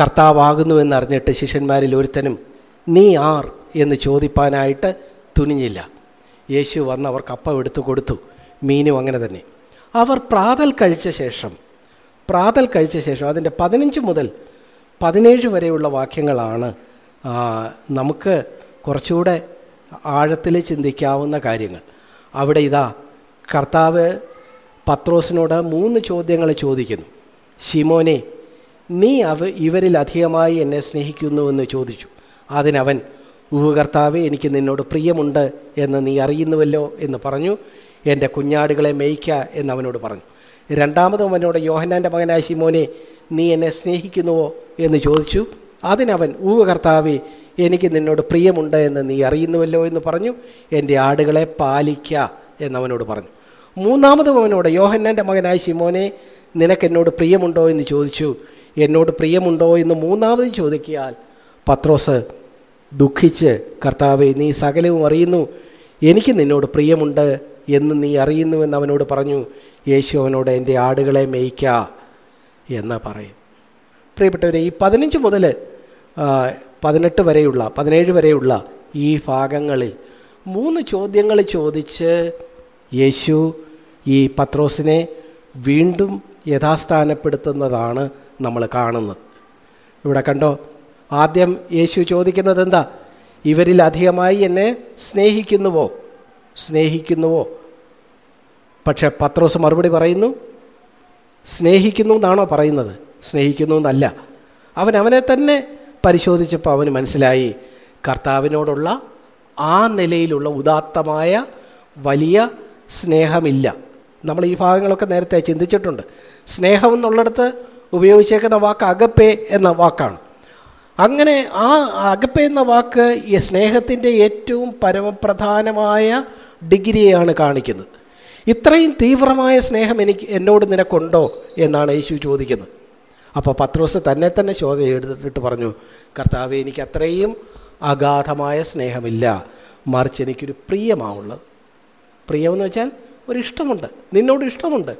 കർത്താവാകുന്നുവെന്നറിഞ്ഞിട്ട് ശിഷ്യന്മാരിൽ ഒരുത്തനും നീ ആർ? എന്ന് ചോദിപ്പാനായിട്ട് തുനിഞ്ഞില്ല. യേശു വന്ന് അവർക്ക് അപ്പം എടുത്തു കൊടുത്തു. മീനും അങ്ങനെ തന്നെ. അവർ പ്രാതൽ കഴിച്ച ശേഷം പ്രാതൽ കഴിച്ച ശേഷം അതിന്റെ പതിനഞ്ച് മുതൽ പതിനേഴ് വരെയുള്ള വാക്യങ്ങളാണ് നമുക്ക് കുറച്ചുകൂടെ ആഴത്തിൽ ചിന്തിക്കാവുന്ന കാര്യങ്ങൾ. അവിടെ ഇതാ കർത്താവ് പത്രോസിനോട് മൂന്ന് ചോദ്യങ്ങൾ ചോദിക്കുന്നു. ശിമോനെ നീ അവ ഇവരിൽ അധികമായി എന്നെ സ്നേഹിക്കുന്നുവെന്ന് ചോദിച്ചു. അതിനവൻ ഉപകർത്താവ് എനിക്ക് നിന്നോട് പ്രിയമുണ്ട് എന്ന് നീ അറിയുന്നുവല്ലോ എന്ന് പറഞ്ഞു. എന്റെ കുഞ്ഞാടുകളെ മേയ്ക്ക എന്നവനോട് പറഞ്ഞു. രണ്ടാമതും അവനോട് യോഹനാന്റെ മകനായ ശിമോനെ നീ എന്നെ സ്നേഹിക്കുന്നുവോ എന്ന് ചോദിച്ചു. അതിനവൻ ഊവകർത്താവെ എനിക്ക് നിന്നോട് പ്രിയമുണ്ട് എന്ന് നീ അറിയുന്നുവല്ലോ എന്ന് പറഞ്ഞു. എന്റെ ആടുകളെ പാലിക്ക എന്നവനോട് പറഞ്ഞു. മൂന്നാമതും അവനോട് യോഹന്നാന്റെ മകനായ ശിമോനെ നിനക്കെന്നോട് പ്രിയമുണ്ടോ എന്ന് ചോദിച്ചു. എന്നോട് പ്രിയമുണ്ടോ എന്ന് മൂന്നാമതും ചോദിക്കിയാൽ പത്രോസ് ദുഃഖിച്ച് കർത്താവെ നീ സകലവും അറിയുന്നു. എനിക്ക് നിന്നോട് പ്രിയമുണ്ട് എന്ന് നീ അറിയുന്നുവെന്ന് അവനോട് പറഞ്ഞു. യേശു അവനോട് എന്റെ ആടുകളെ മേയ്ക്ക എന്ന് പറയും. പ്രിയപ്പെട്ടവരെ ഈ പതിനഞ്ച് മുതൽ പതിനെട്ട് വരെയുള്ള പതിനേഴ് വരെയുള്ള ഈ ഭാഗങ്ങളിൽ മൂന്ന് ചോദ്യങ്ങൾ ചോദിച്ച് യേശു ഈ പത്രോസിനെ വീണ്ടും യഥാസ്ഥാനപ്പെടുത്തുന്നതാണ് നമ്മൾ കാണുന്നത്. ഇവിടെ കണ്ടോ ആദ്യം യേശു ചോദിക്കുന്നത് എന്താ? ഇവരിൽ അധികമായി എന്നെ സ്നേഹിക്കുന്നുവോ? സ്നേഹിക്കുന്നുവോ? പക്ഷെ പത്രോസ് മറുപടി പറയുന്നു സ്നേഹിക്കുന്നു എന്നാണോ പറയുന്നത്? സ്നേഹിക്കുന്നു എന്നല്ല. അവൻ അവനെ തന്നെ പരിശോധിച്ചപ്പോൾ അവന് മനസ്സിലായി കർത്താവിനോടുള്ള ആ നിലയിലുള്ള ഉദാത്തമായ വലിയ സ്നേഹമില്ല. നമ്മൾ ഈ ഭാഗങ്ങളൊക്കെ നേരത്തെ ചിന്തിച്ചിട്ടുണ്ട്. സ്നേഹം എന്നുള്ളിടത്ത് ഉപയോഗിച്ചേക്കുന്ന വാക്ക് അകപ്പേ എന്ന വാക്കാണ്. അങ്ങനെ ആ അകപ്പേ എന്ന വാക്ക് ഈ സ്നേഹത്തിന്റെ ഏറ്റവും പരമപ്രധാനമായ ഡിഗ്രിയെയാണ് കാണിക്കുന്നത്. ഇത്രയും തീവ്രമായ സ്നേഹം എനിക്ക് എന്നോട് നിനക്കുണ്ടോ എന്നാണ് യേശു ചോദിക്കുന്നത്. അപ്പോൾ പത്രോസ് തന്നെ തന്നെ ചോദ്യം എടുത്തിട്ട് പറഞ്ഞു കർത്താവ് എനിക്ക് അത്രയും അഗാധമായ സ്നേഹമില്ല. മറിച്ച് എനിക്കൊരു പ്രിയമാവുള്ളത് പ്രിയമെന്ന് വെച്ചാൽ ഒരു ഇഷ്ടമുണ്ട് നിന്നോട് ഇഷ്ടമുണ്ട്.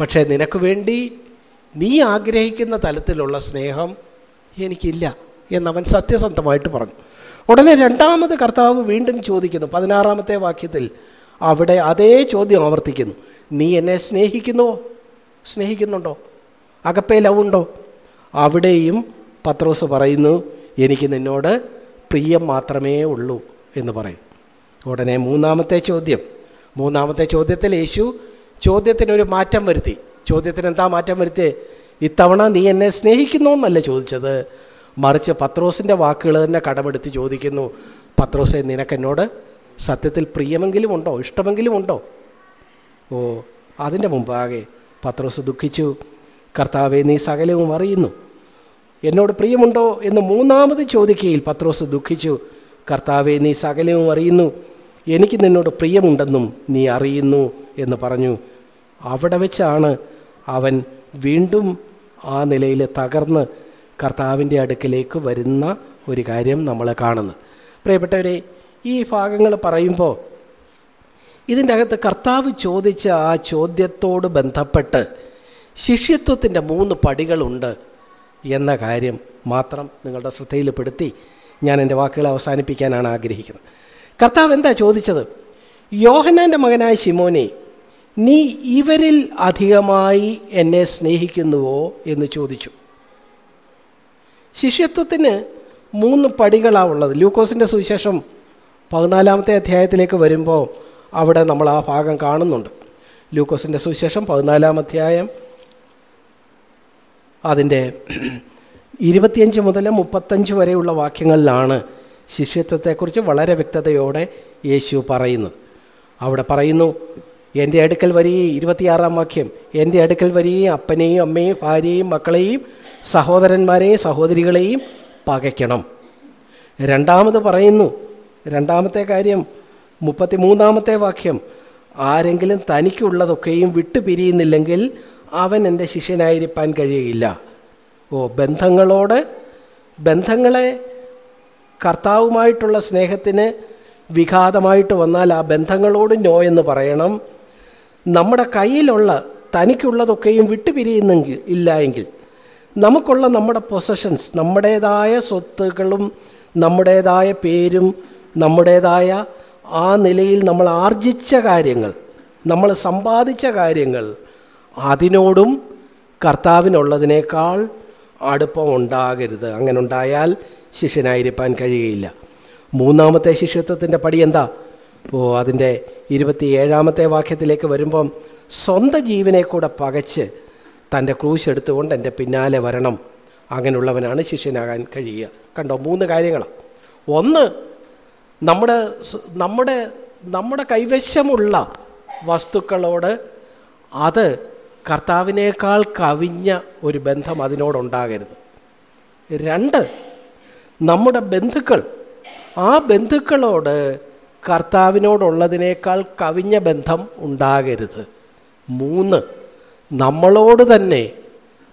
പക്ഷേ നിനക്ക് വേണ്ടി നീ ആഗ്രഹിക്കുന്ന തലത്തിലുള്ള സ്നേഹം എനിക്കില്ല എന്നവൻ സത്യസന്ധമായിട്ട് പറഞ്ഞു. ഉടനെ രണ്ടാമത് കർത്താവ് വീണ്ടും ചോദിക്കുന്നു പതിനാറാമത്തെ വാക്യത്തിൽ അവിടെ അതേ ചോദ്യം ആവർത്തിക്കുന്നു. നീ എന്നെ സ്നേഹിക്കുന്നുവോ? സ്നേഹിക്കുന്നുണ്ടോ? അകപ്പേ ലവ് ഉണ്ടോ അവിടെയും പത്രോസ് പറയുന്നു എനിക്ക് നിന്നോട് പ്രിയം മാത്രമേ ഉള്ളൂ എന്ന് പറയും. ഉടനെ മൂന്നാമത്തെ ചോദ്യം. മൂന്നാമത്തെ ചോദ്യത്തിൽ യേശു ചോദ്യത്തിനൊരു മാറ്റം വരുത്തി. ചോദ്യത്തിന് എന്താ മാറ്റം വരുത്തിയേ? ഇത്തവണ നീ എന്നെ സ്നേഹിക്കുന്നു എന്നല്ല ചോദിച്ചത്? മറിച്ച് പത്രോസിന്റെ വാക്കുകൾ തന്നെ കടമെടുത്ത് ചോദിക്കുന്നു. പത്രോസെ നിനക്കെന്നോട് സത്യത്തിൽ പ്രിയമെങ്കിലും ഉണ്ടോ ഇഷ്ടമെങ്കിലും ഉണ്ടോ ഓ അതിന്റെ മുമ്പാകെ പത്രോസ് ദുഃഖിച്ചു. കർത്താവെ നീ സകലവും അറിയുന്നു. എന്നോട് പ്രിയമുണ്ടോ എന്ന് മൂന്നാമത് ചോദിക്കയിൽ പത്രോസ് ദുഃഖിച്ചു. കർത്താവെ നീ സകലവും അറിയുന്നു. എനിക്ക് നിന്നോട് പ്രിയമുണ്ടെന്നും നീ അറിയുന്നു എന്ന് പറഞ്ഞു. അവിടെ വെച്ചാണ് അവൻ വീണ്ടും ആ നിലയിൽ തകർന്ന് കർത്താവിന്റെ അടുക്കിലേക്ക് വരുന്ന ഒരു കാര്യം നമ്മൾ കാണുന്നത്. പ്രിയപ്പെട്ടവരെ ഈ ഭാഗങ്ങൾ പറയുമ്പോൾ ഇതിന്റെ അകത്ത് കർത്താവ് ചോദിച്ച ആ ചോദ്യത്തോട് ബന്ധപ്പെട്ട് ശിഷ്യത്വത്തിന്റെ മൂന്ന് പടികളുണ്ട് എന്ന കാര്യം മാത്രം നിങ്ങളുടെ ശ്രദ്ധയിൽപ്പെടുത്തി ഞാൻ എന്റെ വാക്കുകൾ അവസാനിപ്പിക്കാനാണ് ആഗ്രഹിക്കുന്നത്. കർത്താവ് എന്താ ചോദിച്ചത്? യോഹനാന്റെ മകനായ ശിമോനെ നീ ഇവരിൽ അധികമായി എന്നെ സ്നേഹിക്കുന്നുവോ എന്ന് ചോദിച്ചു. ശിഷ്യത്വത്തിന് മൂന്ന് പടികളാണ് ഉള്ളത്. ലൂക്കോസിന്റെ സുവിശേഷം പതിനാലാമത്തെ അധ്യായത്തിലേക്ക് വരുമ്പോൾ അവിടെ നമ്മൾ ആ ഭാഗം കാണുന്നുണ്ട്. ലൂക്കോസിന്റെ സുവിശേഷം പതിനാലാം അധ്യായം അതിന്റെ ഇരുപത്തിയഞ്ച് മുതൽ മുപ്പത്തഞ്ച് വരെയുള്ള വാക്യങ്ങളിലാണ് ശിഷ്യത്വത്തെക്കുറിച്ച് വളരെ വ്യക്തതയോടെ യേശു പറയുന്നത്. അവിടെ പറയുന്നു എന്റെ അടുക്കൽ വരികയും ഇരുപത്തിയാറാം വാക്യം എന്റെ അടുക്കൽ വരികയും അപ്പനെയും അമ്മയും ഭാര്യയെയും മക്കളെയും സഹോദരന്മാരെയും സഹോദരികളെയും പകയ്ക്കണം. രണ്ടാമത് പറയുന്നു രണ്ടാമത്തെ കാര്യം മുപ്പത്തിമൂന്നാമത്തെ വാക്യം ആരെങ്കിലും തനിക്കുള്ളതൊക്കെയും വിട്ടുപിരിയുന്നില്ലെങ്കിൽ അവൻ എന്റെ ശിഷ്യനായിരിക്കാൻ കഴിയുകയില്ല. ഓ ബന്ധങ്ങളോട് ബന്ധങ്ങളെ കർത്താവുമായിട്ടുള്ള സ്നേഹത്തിന് വിഘാതമായിട്ട് വന്നാൽ ആ ബന്ധങ്ങളോട് നോ എന്ന് പറയണം. നമ്മുടെ കയ്യിലുള്ള തനിക്കുള്ളതൊക്കെയും വിട്ടുപിരിയുന്നെങ്കിൽ ഇല്ല എങ്കിൽ നമുക്കുള്ള നമ്മുടെ പൊസഷൻസ് നമ്മുടേതായ സ്വത്തുക്കളും നമ്മുടേതായ പേരും നമ്മുടേതായ ആ നിലയിൽ നമ്മൾ ആർജിച്ച കാര്യങ്ങൾ നമ്മൾ സമ്പാദിച്ച കാര്യങ്ങൾ അതിനോടും കർത്താവിനുള്ളതിനേക്കാൾ അടുപ്പം ഉണ്ടാകരുത്. അങ്ങനെ ഉണ്ടായാൽ ശിഷ്യനായിരിക്കാൻ കഴിയുകയില്ല. മൂന്നാമത്തെ ശിഷ്യത്വത്തിന്റെ പടി എന്താ? ഓ അതിന്റെ ഇരുപത്തിയേഴാമത്തെ വാക്യത്തിലേക്ക് വരുമ്പം സ്വന്തം ജീവനെ കൂടെ പകച്ച് തന്റെ ക്രൂശ് എടുത്തുകൊണ്ട് എന്റെ പിന്നാലെ വരണം. അങ്ങനെയുള്ളവനാണ് ശിഷ്യനാകാൻ കഴിയുക. കണ്ടോ മൂന്ന് കാര്യങ്ങളാണ് ഒന്ന് നമ്മുടെ നമ്മുടെ നമ്മുടെ കൈവശമുള്ള വസ്തുക്കളോട് അത് കർത്താവിനേക്കാൾ കവിഞ്ഞ ഒരു ബന്ധം അതിനോടുണ്ടാകരുത്. രണ്ട് നമ്മുടെ ബന്ധുക്കൾ ആ ബന്ധുക്കളോട് കർത്താവിനോടുള്ളതിനേക്കാൾ കവിഞ്ഞ ബന്ധം ഉണ്ടാകരുത്. മൂന്ന് നമ്മളോട് തന്നെ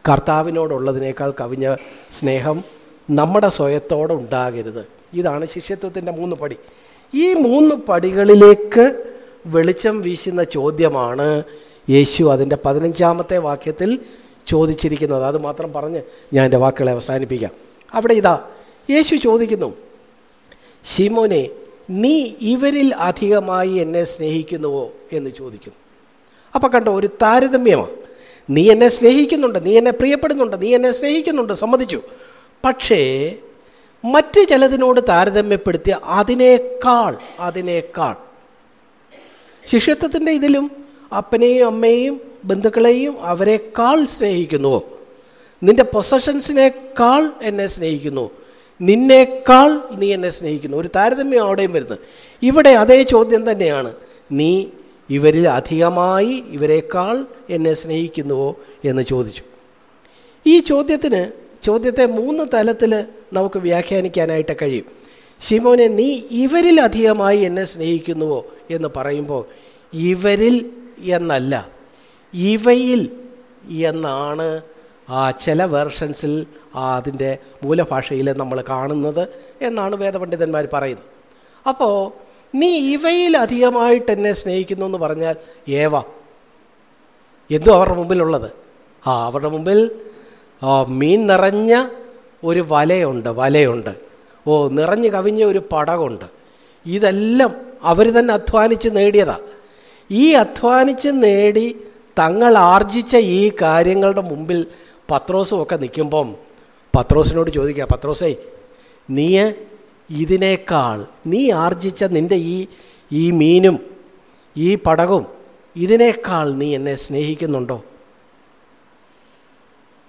കർത്താവിനോടുള്ളതിനേക്കാൾ കവിഞ്ഞ സ്നേഹം നമ്മുടെ സ്വയത്തോട് ഉണ്ടാകരുത് ഇതാണ് ശിഷ്യത്വത്തിന്റെ മൂന്ന് പടി. ഈ മൂന്ന് പടികളിലേക്ക് വെളിച്ചം വീശുന്ന ചോദ്യമാണ് യേശു അതിന്റെ പതിനഞ്ചാമത്തെ വാക്യത്തിൽ ചോദിച്ചിരിക്കുന്നത്. അത് മാത്രം പറഞ്ഞ് ഞാൻ എന്റെ വാക്കുകളെ അവസാനിപ്പിക്കാം. അവിടെ ഇതാ യേശു ചോദിക്കുന്നു ശിമോനെ നീ ഇവരിൽ അധികമായി എന്നെ സ്നേഹിക്കുന്നുവോ? എന്ന് ചോദിക്കുന്നു. അപ്പം കണ്ടോ ഒരു താരതമ്യമാണ്. നീ എന്നെ സ്നേഹിക്കുന്നുണ്ട് നീ എന്നെ പ്രിയപ്പെടുന്നുണ്ട് നീ എന്നെ സ്നേഹിക്കുന്നുണ്ട് സമ്മതിച്ചു. പക്ഷേ മറ്റ് ചിലതിനോട് താരതമ്യപ്പെടുത്തിയ അതിനേക്കാൾ അതിനേക്കാൾ. ശിഷ്യത്വത്തിന്റെ ഇതിലും അപ്പനെയും അമ്മയെയും ബന്ധുക്കളെയും അവരെക്കാൾ സ്നേഹിക്കുന്നുവോ നിന്റെ പൊസഷൻസിനേക്കാൾ എന്നെ സ്നേഹിക്കുന്നു. നിന്നേക്കാൾ നീ എന്നെ സ്നേഹിക്കുന്നു. ഒരു താരതമ്യം അവിടെയും വരുന്നത് ഇവിടെ അതേ ചോദ്യം തന്നെയാണ്. നീ ഇവരിൽ അധികമായി ഇവരെക്കാൾ എന്നെ സ്നേഹിക്കുന്നുവോ എന്ന് ചോദിച്ചു. ഈ ചോദ്യത്തിന് ചോദ്യത്തെ മൂന്ന് തലത്തിൽ നമുക്ക് വ്യാഖ്യാനിക്കാനായിട്ട് കഴിയും. ശിമോനെ നീ ഇവരിൽ അധികമായി എന്നെ സ്നേഹിക്കുന്നുവോ? എന്ന് പറയുമ്പോൾ ഇവരിൽ എന്നല്ല ഇവയിൽ എന്നാണ് ആ ചില വേർഷൻസിൽ അതിന്റെ മൂലഭാഷയിൽ നമ്മൾ കാണുന്നത് എന്നാണ് വേദപണ്ഡിതന്മാർ പറയുന്നത്. അപ്പോൾ നീ ഇവയിൽ അധികമായിട്ട് എന്നെ സ്നേഹിക്കുന്നു എന്ന് പറഞ്ഞാൽ ഏവ? എന്തു അവരുടെ മുമ്പിലുള്ളത്? ആ അവരുടെ മുമ്പിൽ മീൻ നിറഞ്ഞ ഒരു വലയുണ്ട് വലയുണ്ട്. ഓ നിറഞ്ഞു കവിഞ്ഞ ഒരു പടകുണ്ട്. ഇതെല്ലാം അവർ തന്നെ അധ്വാനിച്ച് നേടിയതാ. ഈ അധ്വാനിച്ച് നേടി തങ്ങൾ ആർജിച്ച ഈ കാര്യങ്ങളുടെ മുമ്പിൽ പത്രോസും ഒക്കെ നിൽക്കുമ്പം പത്രോസിനോട് ചോദിക്കുക പത്രോസേ നീ ഇതിനേക്കാൾ നീ ആർജിച്ച നിന്റെ ഈ ഈ മീനും ഈ പടകും ഇതിനേക്കാൾ നീ എന്നെ സ്നേഹിക്കുന്നുണ്ടോ?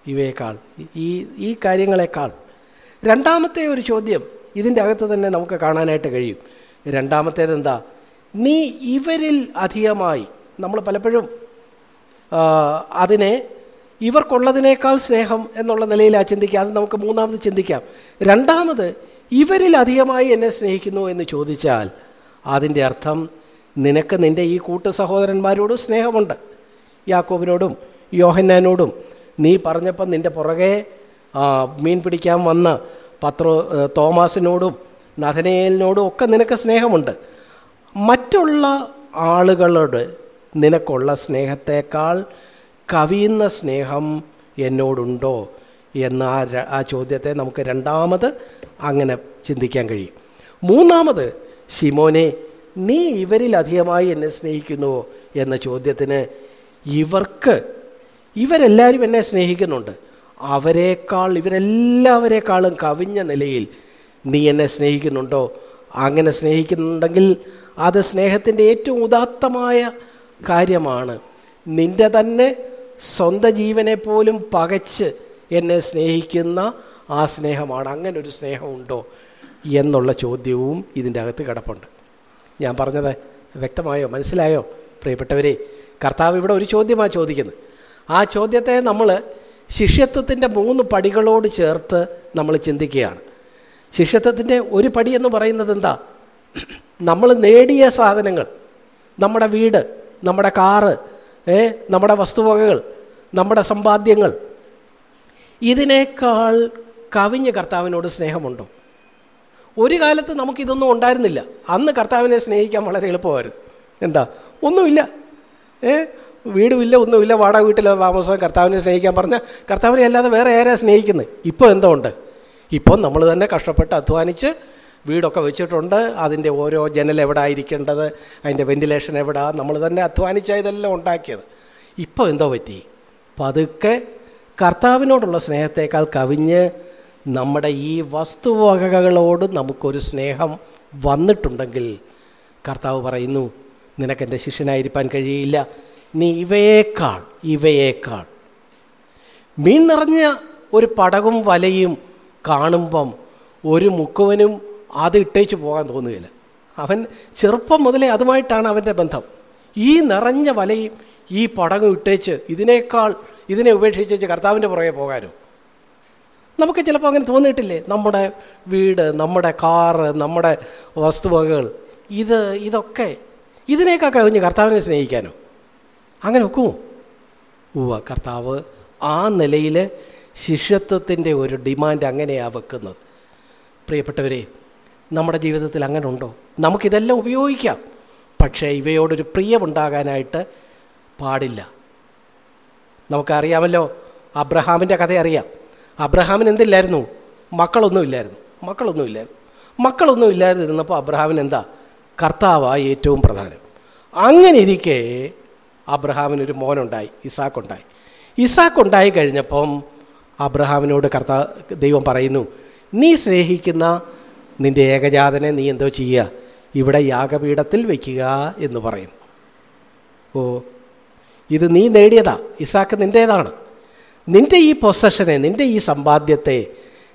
ഇവയേക്കാൾ ഈ ഈ കാര്യങ്ങളെക്കാൾ. രണ്ടാമത്തെ ഒരു ചോദ്യം ഇതിന്റെ അകത്ത് തന്നെ നമുക്ക് കാണാനായിട്ട് കഴിയും. രണ്ടാമത്തേത് എന്താ? നീ ഇവരിൽ അധികമായി നമ്മൾ പലപ്പോഴും അതിനെ ഇവർക്കുള്ളതിനേക്കാൾ സ്നേഹം എന്നുള്ള നിലയിലാ ചിന്തിക്കുക. അത് നമുക്ക് മൂന്നാമത് ചിന്തിക്കാം. രണ്ടാമത് ഇവരിൽ അധികമായി എന്നെ സ്നേഹിക്കുന്നു എന്ന് ചോദിച്ചാൽ അതിന്റെ അർത്ഥം നിനക്ക് നിന്റെ ഈ കൂട്ടു സഹോദരന്മാരോടും സ്നേഹമുണ്ട്. യാക്കോബിനോടും യോഹന്നാനോടും നീ പറഞ്ഞപ്പം നിന്റെ പുറകെ മീൻ പിടിക്കാൻ വന്ന പത്രോ തോമാസിനോടും നഥനേലിനോടും ഒക്കെ നിനക്ക് സ്നേഹമുണ്ട്. മറ്റുള്ള ആളുകളോട് നിനക്കുള്ള സ്നേഹത്തേക്കാൾ കവിയുന്ന സ്നേഹം എന്നോടുണ്ടോ എന്ന ആ ആ ചോദ്യത്തെ നമുക്ക് രണ്ടാമത് അങ്ങനെ ചിന്തിക്കാൻ കഴിയും. മൂന്നാമത് ശിമോനെ നീ ഇവരിലധികമായി എന്നെ സ്നേഹിക്കുന്നുവോ? എന്ന ചോദ്യത്തിന് ഇവർക്ക് ഇവരെല്ലാവരും എന്നെ സ്നേഹിക്കുന്നുണ്ട്. അവരെക്കാൾ ഇവരെല്ലാവരെക്കാളും കവിഞ്ഞ നിലയിൽ നീ എന്നെ സ്നേഹിക്കുന്നുണ്ടോ? അങ്ങനെ സ്നേഹിക്കുന്നുണ്ടെങ്കിൽ അത് സ്നേഹത്തിന്റെ ഏറ്റവും ഉദാത്തമായ കാര്യമാണ്. നിന്റെ തന്നെ സ്വന്തം ജീവനെ പോലും പകച്ച് എന്നെ സ്നേഹിക്കുന്ന ആ സ്നേഹമാണ്. അങ്ങനെ ഒരു സ്നേഹമുണ്ടോ എന്നുള്ള ചോദ്യവും ഇതിന്റെ അകത്ത് കിടപ്പുണ്ട്. ഞാൻ പറഞ്ഞത് വ്യക്തമായോ? മനസ്സിലായോ? പ്രിയപ്പെട്ടവരെ കർത്താവ് ഇവിടെ ഒരു ചോദ്യമാണ് ചോദിക്കുന്നത്. ആ ചോദ്യത്തെ നമ്മൾ ശിഷ്യത്വത്തിന്റെ മൂന്ന് പടികളോട് ചേർത്ത് നമ്മൾ ചിന്തിക്കുകയാണ്. ശിഷ്യത്വത്തിന്റെ ഒരു പടി എന്ന് പറയുന്നത് എന്താ? നമ്മൾ നേടിയ സാധനങ്ങൾ നമ്മുടെ വീട് നമ്മുടെ കാറ് നമ്മുടെ വസ്തുവകകൾ നമ്മുടെ സമ്പാദ്യങ്ങൾ ഇതിനേക്കാൾ കവിഞ്ഞ് കർത്താവിനോട് സ്നേഹമുണ്ടോ? ഒരു കാലത്ത് നമുക്കിതൊന്നും ഉണ്ടായിരുന്നില്ല. അന്ന് കർത്താവിനെ സ്നേഹിക്കാൻ വളരെ എളുപ്പമായിരുന്നു. എന്താ? ഒന്നുമില്ല. ഏ വീടുമില്ല ഒന്നുമില്ല വാടക വീട്ടിലെ താമസം കർത്താവിനെ സ്നേഹിക്കാൻ പറഞ്ഞാൽ കർത്താവിനെ അല്ലാതെ വേറെ ആരാ സ്നേഹിക്കുന്നത് ഇപ്പോൾ എന്തോ ഉണ്ട്. ഇപ്പോൾ നമ്മൾ തന്നെ കഷ്ടപ്പെട്ട് അധ്വാനിച്ച് വീടൊക്കെ വെച്ചിട്ടുണ്ട്. അതിന്റെ ഓരോ ജനൽ എവിടെ ആയിരിക്കേണ്ടത് അതിന്റെ വെന്റിലേഷൻ എവിടെ? നമ്മൾ തന്നെ അധ്വാനിച്ച ഇതെല്ലാം ഉണ്ടാക്കിയത്. ഇപ്പോൾ എന്തോ പറ്റി? പതുക്കെ കർത്താവിനോടുള്ള സ്നേഹത്തേക്കാൾ കവിഞ്ഞ് നമ്മുടെ ഈ വസ്തുവകകളോട് നമുക്കൊരു സ്നേഹം വന്നിട്ടുണ്ടെങ്കിൽ കർത്താവ് പറയുന്നു നിനക്കെന്റെ ശിഷ്യനായിരിക്കാൻ കഴിയില്ല. നീ ഇവയേക്കാൾ ഇവയേക്കാൾ. മീൻ നിറഞ്ഞ ഒരു പടകും വലയും കാണുമ്പം ഒരു മുക്കുവനും അത് ഇട്ടേച്ച് പോകാൻ തോന്നുകയില്ല. അവൻ ചെറുപ്പം മുതലേ അതുമായിട്ടാണ് അവന്റെ ബന്ധം. ഈ നിറഞ്ഞ വലയും ഈ പടകും ഇട്ടേച്ച് ഇതിനേക്കാൾ ഇതിനെ ഉപേക്ഷിച്ച് കർത്താവിന്റെ പുറകെ പോകാനോ? നമുക്ക് ചിലപ്പോൾ അങ്ങനെ തോന്നിയിട്ടില്ലേ? നമ്മുടെ വീട് നമ്മുടെ കാറ് നമ്മുടെ വസ്തുവകകൾ ഇത് ഇതൊക്കെ ഇതിനേക്കാൾ കഴിഞ്ഞ് കർത്താവിനെ സ്നേഹിക്കാനോ? അങ്ങനെ ഒക്കുമോ ഉവ്വ കർത്താവ് ആ നിലയിൽ ശിഷ്യത്വത്തിന്റെ ഒരു ഡിമാൻഡ് അങ്ങനെയാണ് വെക്കുന്നത്. പ്രിയപ്പെട്ടവരെ നമ്മുടെ ജീവിതത്തിൽ അങ്ങനെ ഉണ്ടോ? നമുക്കിതെല്ലാം ഉപയോഗിക്കാം. പക്ഷേ ഇവയോടൊരു പ്രിയമുണ്ടാകാനായിട്ട് പാടില്ല. നമുക്കറിയാമല്ലോ അബ്രഹാമിന്റെ കഥ അറിയാം. അബ്രഹാമിന് എന്തില്ലായിരുന്നു? മക്കളൊന്നുമില്ലായിരുന്നു മക്കളൊന്നുമില്ലായിരുന്നു മക്കളൊന്നും ഇല്ലാതിരുന്നപ്പോൾ അബ്രഹാമിന് എന്താ? കർത്താവായി ഏറ്റവും പ്രധാനം. അങ്ങനെ ഇരിക്കെ അബ്രഹാമിനൊരു മോനുണ്ടായി ഇസാക്കുണ്ടായി. ഇസാക്കുണ്ടായി കഴിഞ്ഞപ്പം അബ്രഹാമിനോട് കർത്താ ദൈവം പറയുന്നു നീ സ്നേഹിക്കുന്ന നിന്റെ ഏകജാതനെ നീ എന്തോ ചെയ്യുക? ഇവിടെ യാഗപീഠത്തിൽ വയ്ക്കുക എന്ന് പറയും ഓ ഇത് നീ നേടിയതാ. ഇസാക്ക് നിന്റേതാണ് നിന്റെ ഈ പൊസഷനെ നിന്റെ ഈ സമ്പാദ്യത്തെ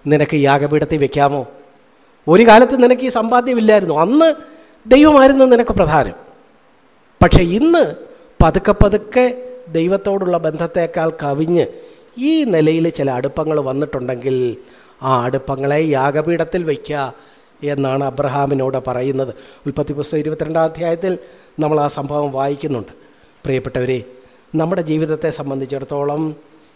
നിനക്ക് യാഗപീഠത്തിൽ വെക്കാമോ ഒരു കാലത്ത് നിനക്ക് ഈ സമ്പാദ്യമില്ലായിരുന്നു. അന്ന് ദൈവമായിരുന്നു നിനക്ക് പ്രധാനം. പക്ഷേ ഇന്ന് പതുക്കെ പതുക്കെ ദൈവത്തോടുള്ള ബന്ധത്തേക്കാൾ കവിഞ്ഞ് ഈ നിലയിൽ ചില അടുപ്പങ്ങൾ വന്നിട്ടുണ്ടെങ്കിൽ ആ അടുപ്പങ്ങളെ യാഗപീഠത്തിൽ വയ്ക്കുക എന്നാണ് അബ്രഹാമിനോട് പറയുന്നത്. ഉൽപ്പത്തി പുസ്തകം ഇരുപത്തിരണ്ടാം അധ്യായത്തിൽ നമ്മൾ ആ സംഭവം വായിക്കുന്നുണ്ട്. പ്രിയപ്പെട്ടവരെ നമ്മുടെ ജീവിതത്തെ സംബന്ധിച്ചിടത്തോളം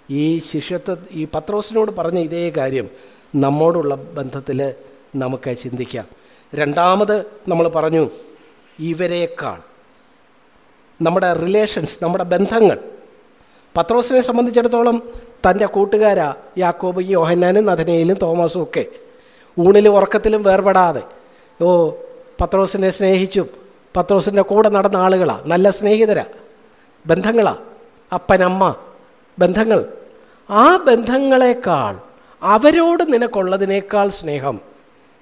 ഈ ശിഷ്യത്വ ഈ പത്രോസിനോട് പറഞ്ഞ ഇതേ കാര്യം നമ്മോടുള്ള ബന്ധത്തിൽ നമുക്ക് ചിന്തിക്കാം. രണ്ടാമത് നമ്മൾ പറഞ്ഞു ഇവരേക്കാൾ നമ്മുടെ റിലേഷൻസ് നമ്മുടെ ബന്ധങ്ങൾ. പത്രോസിനെ സംബന്ധിച്ചിടത്തോളം തന്റെ കൂട്ടുകാരാ യാക്കോബ് യോഹന്നാനും നഥനയിലും തോമസും ഒക്കെ. ഊണിലും ഉറക്കത്തിലും വേർപെടാതെ. ഓ പത്രോസിനെ സ്നേഹിച്ചും പത്രോസിന്റെ കൂടെ നടന്ന ആളുകളാണ് നല്ല സ്നേഹിതരാ ബന്ധങ്ങളാണ് അപ്പനമ്മ ബന്ധങ്ങൾ. ആ ബന്ധങ്ങളെക്കാൾ അവരോട് നിനക്കുള്ളതിനേക്കാൾ സ്നേഹം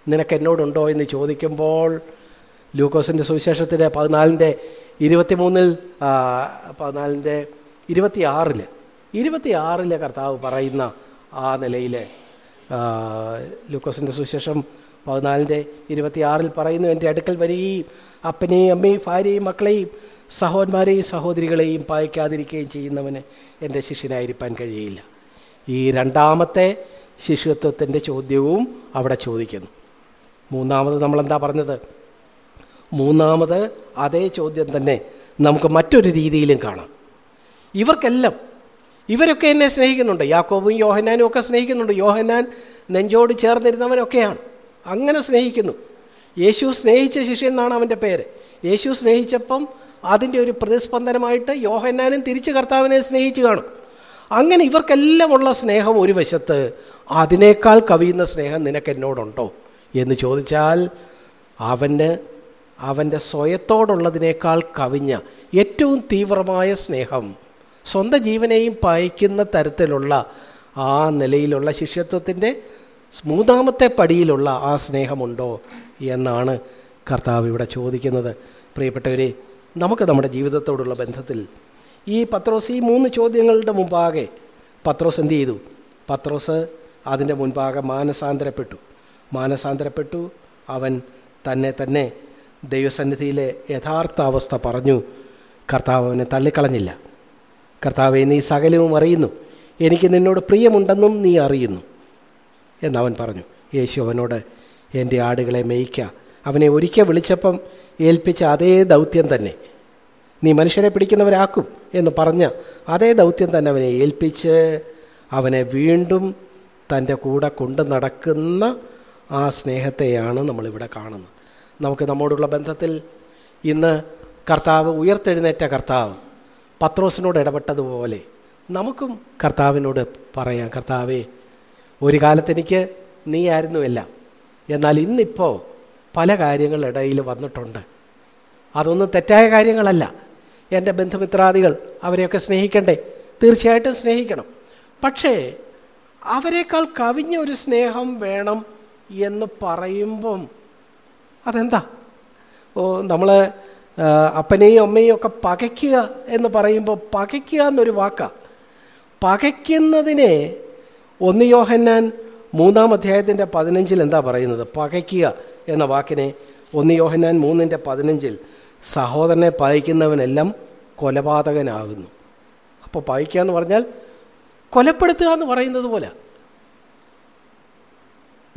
നിനക്ക് എന്നോടുണ്ടോ എന്ന് ചോദിക്കുമ്പോൾ ലൂക്കോസിന്റെ സുവിശേഷത്തിന്റെ പതിനാലിന്റെ ഇരുപത്തിമൂന്നിൽ പതിനാലിന്റെ ഇരുപത്തിയാറിൽ ഇരുപത്തിയാറിലെ കർത്താവ് പറയുന്ന ആ നിലയിൽ ലൂക്കോസിന്റെ സുവിശേഷം പതിനാലിന്റെ ഇരുപത്തിയാറിൽ പറയുന്നു എന്റെ അടുക്കൽ വരികയും അപ്പനെയും അമ്മയും ഭാര്യയും മക്കളെയും സഹോദന്മാരെയും സഹോദരികളെയും പായിക്കാതിരിക്കുകയും ചെയ്യുന്നവന് എന്റെ ശിഷ്യനായിരിക്കാൻ കഴിയില്ല ഈ രണ്ടാമത്തെ ശിഷ്യത്വത്തിന്റെ ചോദ്യവും അവിടെ ചോദിക്കുന്നു. മൂന്നാമത് നമ്മളെന്താ പറഞ്ഞത്? മൂന്നാമത് അതേ ചോദ്യം തന്നെ നമുക്ക് മറ്റൊരു രീതിയിലും കാണാം. ഇവർക്കെല്ലാം ഇവരൊക്കെ എന്നെ സ്നേഹിക്കുന്നുണ്ട്. യാക്കോബും യോഹനാനും ഒക്കെ സ്നേഹിക്കുന്നുണ്ട്. യോഹനാൻ നെഞ്ചോട് ചേർന്നിരുന്നവനൊക്കെയാണ്. അങ്ങനെ സ്നേഹിക്കുന്നു. യേശു സ്നേഹിച്ച ശിഷ്യൻ എന്നാണ് അവന്റെ പേര്. യേശു സ്നേഹിച്ചപ്പം അതിന്റെ ഒരു പ്രതിസ്പന്ദനമായിട്ട് യോഹന്നാനും തിരിച്ച് കർത്താവിനെ സ്നേഹിച്ചു കാണും. അങ്ങനെ ഇവർക്കെല്ലാം ഉള്ള സ്നേഹം ഒരു വശത്ത് അതിനേക്കാൾ കവിയുന്ന സ്നേഹം നിനക്ക് എന്നോടുണ്ടോ എന്ന് ചോദിച്ചാൽ അവന് അവന്റെ സ്വയത്തോടുള്ളതിനേക്കാൾ കവിഞ്ഞ ഏറ്റവും തീവ്രമായ സ്നേഹം. സ്വന്തം ജീവനെയും പായിക്കുന്ന തരത്തിലുള്ള ആ നിലയിലുള്ള ശിഷ്യത്വത്തിന്റെ മൂന്നാമത്തെ പടിയിലുള്ള ആ സ്നേഹമുണ്ടോ എന്നാണ് കർത്താവ് ഇവിടെ ചോദിക്കുന്നത്. പ്രിയപ്പെട്ടവരെ നമുക്ക് നമ്മുടെ ജീവിതത്തോടുള്ള ബന്ധത്തിൽ ഈ പത്രോസ് ഈ മൂന്ന് ചോദ്യങ്ങളുടെ മുമ്പാകെ പത്രോസ് എന്ത് ചെയ്തു? പത്രോസ് അതിന്റെ മുൻപാകെ മാനസാന്തരപ്പെട്ടു. മാനസാന്തരപ്പെട്ടു. അവൻ തന്നെ തന്നെ ദൈവസന്നിധിയിലെ യഥാർത്ഥ അവസ്ഥ പറഞ്ഞു കർത്താവ് അവനെ തള്ളിക്കളഞ്ഞില്ല. കർത്താവെ നീ സകലവും അറിയുന്നു. എനിക്ക് നിന്നോട് പ്രിയമുണ്ടെന്നും നീ അറിയുന്നു. എന്നവൻ പറഞ്ഞു. യേശു അവനോട് എന്റെ ആടുകളെ മേയ്ക്ക. അവനെ ഒരിക്കൽ വിളിച്ചപ്പം ഏൽപ്പിച്ച അതേ ദൗത്യം തന്നെ. നീ മനുഷ്യരെ പിടിക്കുന്നവരാക്കും എന്ന് പറഞ്ഞ അതേ ദൗത്യം തന്നെ അവനെ ഏൽപ്പിച്ച് അവനെ വീണ്ടും തന്റെ കൂടെ കൊണ്ട് നടക്കുന്ന ആ സ്നേഹത്തെയാണ് നമ്മളിവിടെ കാണുന്നത്. നമുക്ക് നമ്മോടുള്ള ബന്ധത്തിൽ ഇന്ന് കർത്താവ് ഉയർത്തെഴുന്നേറ്റ കർത്താവ് പത്രോസിനോട് ഇടപെട്ടതുപോലെ നമുക്കും കർത്താവിനോട് പറയാം കർത്താവേ ഒരു കാലത്തെനിക്ക് നീ ആയിരുന്നു എല്ലാം എന്നാൽ ഇന്നിപ്പോൾ പല കാര്യങ്ങളിടയിൽ വന്നിട്ടുണ്ട്. അതൊന്നും തെറ്റായ കാര്യങ്ങളല്ല. എന്റെ ബന്ധുമിത്രാദികൾ അവരെയൊക്കെ സ്നേഹിക്കണ്ടേ? തീർച്ചയായിട്ടും സ്നേഹിക്കണം. പക്ഷേ അവരെക്കാൾ കവിഞ്ഞൊരു സ്നേഹം വേണം എന്ന് പറയുമ്പം അതെന്താ? ഓ നമ്മൾ അപ്പനെയും അമ്മയും ഒക്കെ പകയ്ക്കുക എന്ന് പറയുമ്പോൾ പകയ്ക്കുക എന്നൊരു വാക്കാണ് പകയ്ക്കുന്നതിനെ ഒന്ന് യോഹന്നാൻ മൂന്നാം അധ്യായത്തിന്റെ പതിനഞ്ചിൽ എന്താ പറയുന്നത്? പകയ്ക്കുക എന്ന വാക്കിനെ ഒന്ന് യോഹന്നാൻ മൂന്നിന്റെ പതിനഞ്ചിൽ സഹോദരനെ പകയ്ക്കുന്നവനെല്ലാം കൊലപാതകനാകുന്നു. അപ്പോൾ പകയ്ക്കുക എന്ന് പറഞ്ഞാൽ കൊലപ്പെടുത്തുക എന്ന് പറയുന്നത് പോലെ.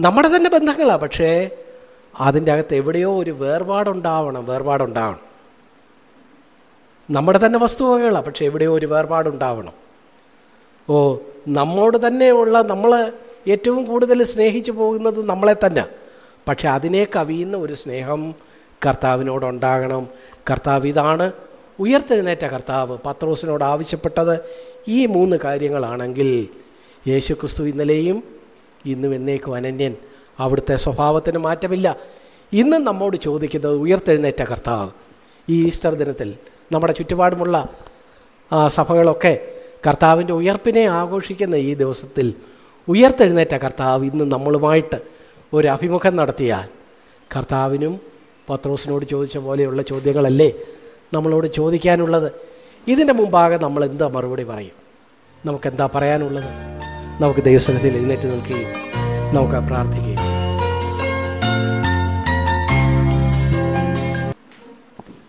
നമ്മുടെ തന്നെ ബന്ധങ്ങളാണ് പക്ഷേ അതിന്റെ അകത്ത് എവിടെയോ ഒരു വേർപാടുണ്ടാവണം വേർപാടുണ്ടാവണം. നമ്മുടെ തന്നെ വസ്തുവകകളാണ് പക്ഷെ എവിടെയോ ഒരു വേർപാടുണ്ടാവണം. ഓ നമ്മോട് തന്നെയുള്ള നമ്മൾ ഏറ്റവും കൂടുതൽ സ്നേഹിച്ചു പോകുന്നത് നമ്മളെ തന്നെ. പക്ഷെ അതിനെ കവിയുന്ന ഒരു സ്നേഹം കർത്താവിനോടുണ്ടാകണം. കർത്താവ് ഇതാണ് ഉയർത്തെഴുന്നേറ്റ കർത്താവ്. പത്രോസിനോട് ആവശ്യപ്പെട്ടത് ഈ മൂന്ന് കാര്യങ്ങളാണെങ്കിൽ യേശുക്രിസ്തു ഇന്നലെയും ഇന്നും എന്നേക്കും അനന്യൻ അവിടുത്തെ സ്വഭാവത്തിന് മാറ്റമില്ല. ഇന്നും നമ്മോട് ചോദിക്കുന്നത് ഉയർത്തെഴുന്നേറ്റ കർത്താവ്. ഈ ഈസ്റ്റർ ദിനത്തിൽ നമ്മുടെ ചുറ്റുപാടുമുള്ള സഭകളൊക്കെ കർത്താവിന്റെ ഉയർപ്പിനെ ആഘോഷിക്കുന്ന ഈ ദിവസത്തിൽ ഉയർത്തെഴുന്നേറ്റ കർത്താവ് ഇന്ന് നമ്മളുമായിട്ട് ഒരു അഭിമുഖം നടത്തിയാൽ കർത്താവിനും പത്രോസിനോട് ചോദിച്ച പോലെയുള്ള ചോദ്യങ്ങളല്ലേ നമ്മളോട് ചോദിക്കാനുള്ളത്? ഇതിന്റെ മുമ്പാകെ നമ്മൾ എന്താ മറുപടി പറയും? നമുക്കെന്താ പറയാനുള്ളത്? നമുക്ക് ദൈവസനത്തിൽ എഴുന്നേറ്റ് നിൽക്കുകയും നമുക്ക് പ്രാർത്ഥിക്കുകയും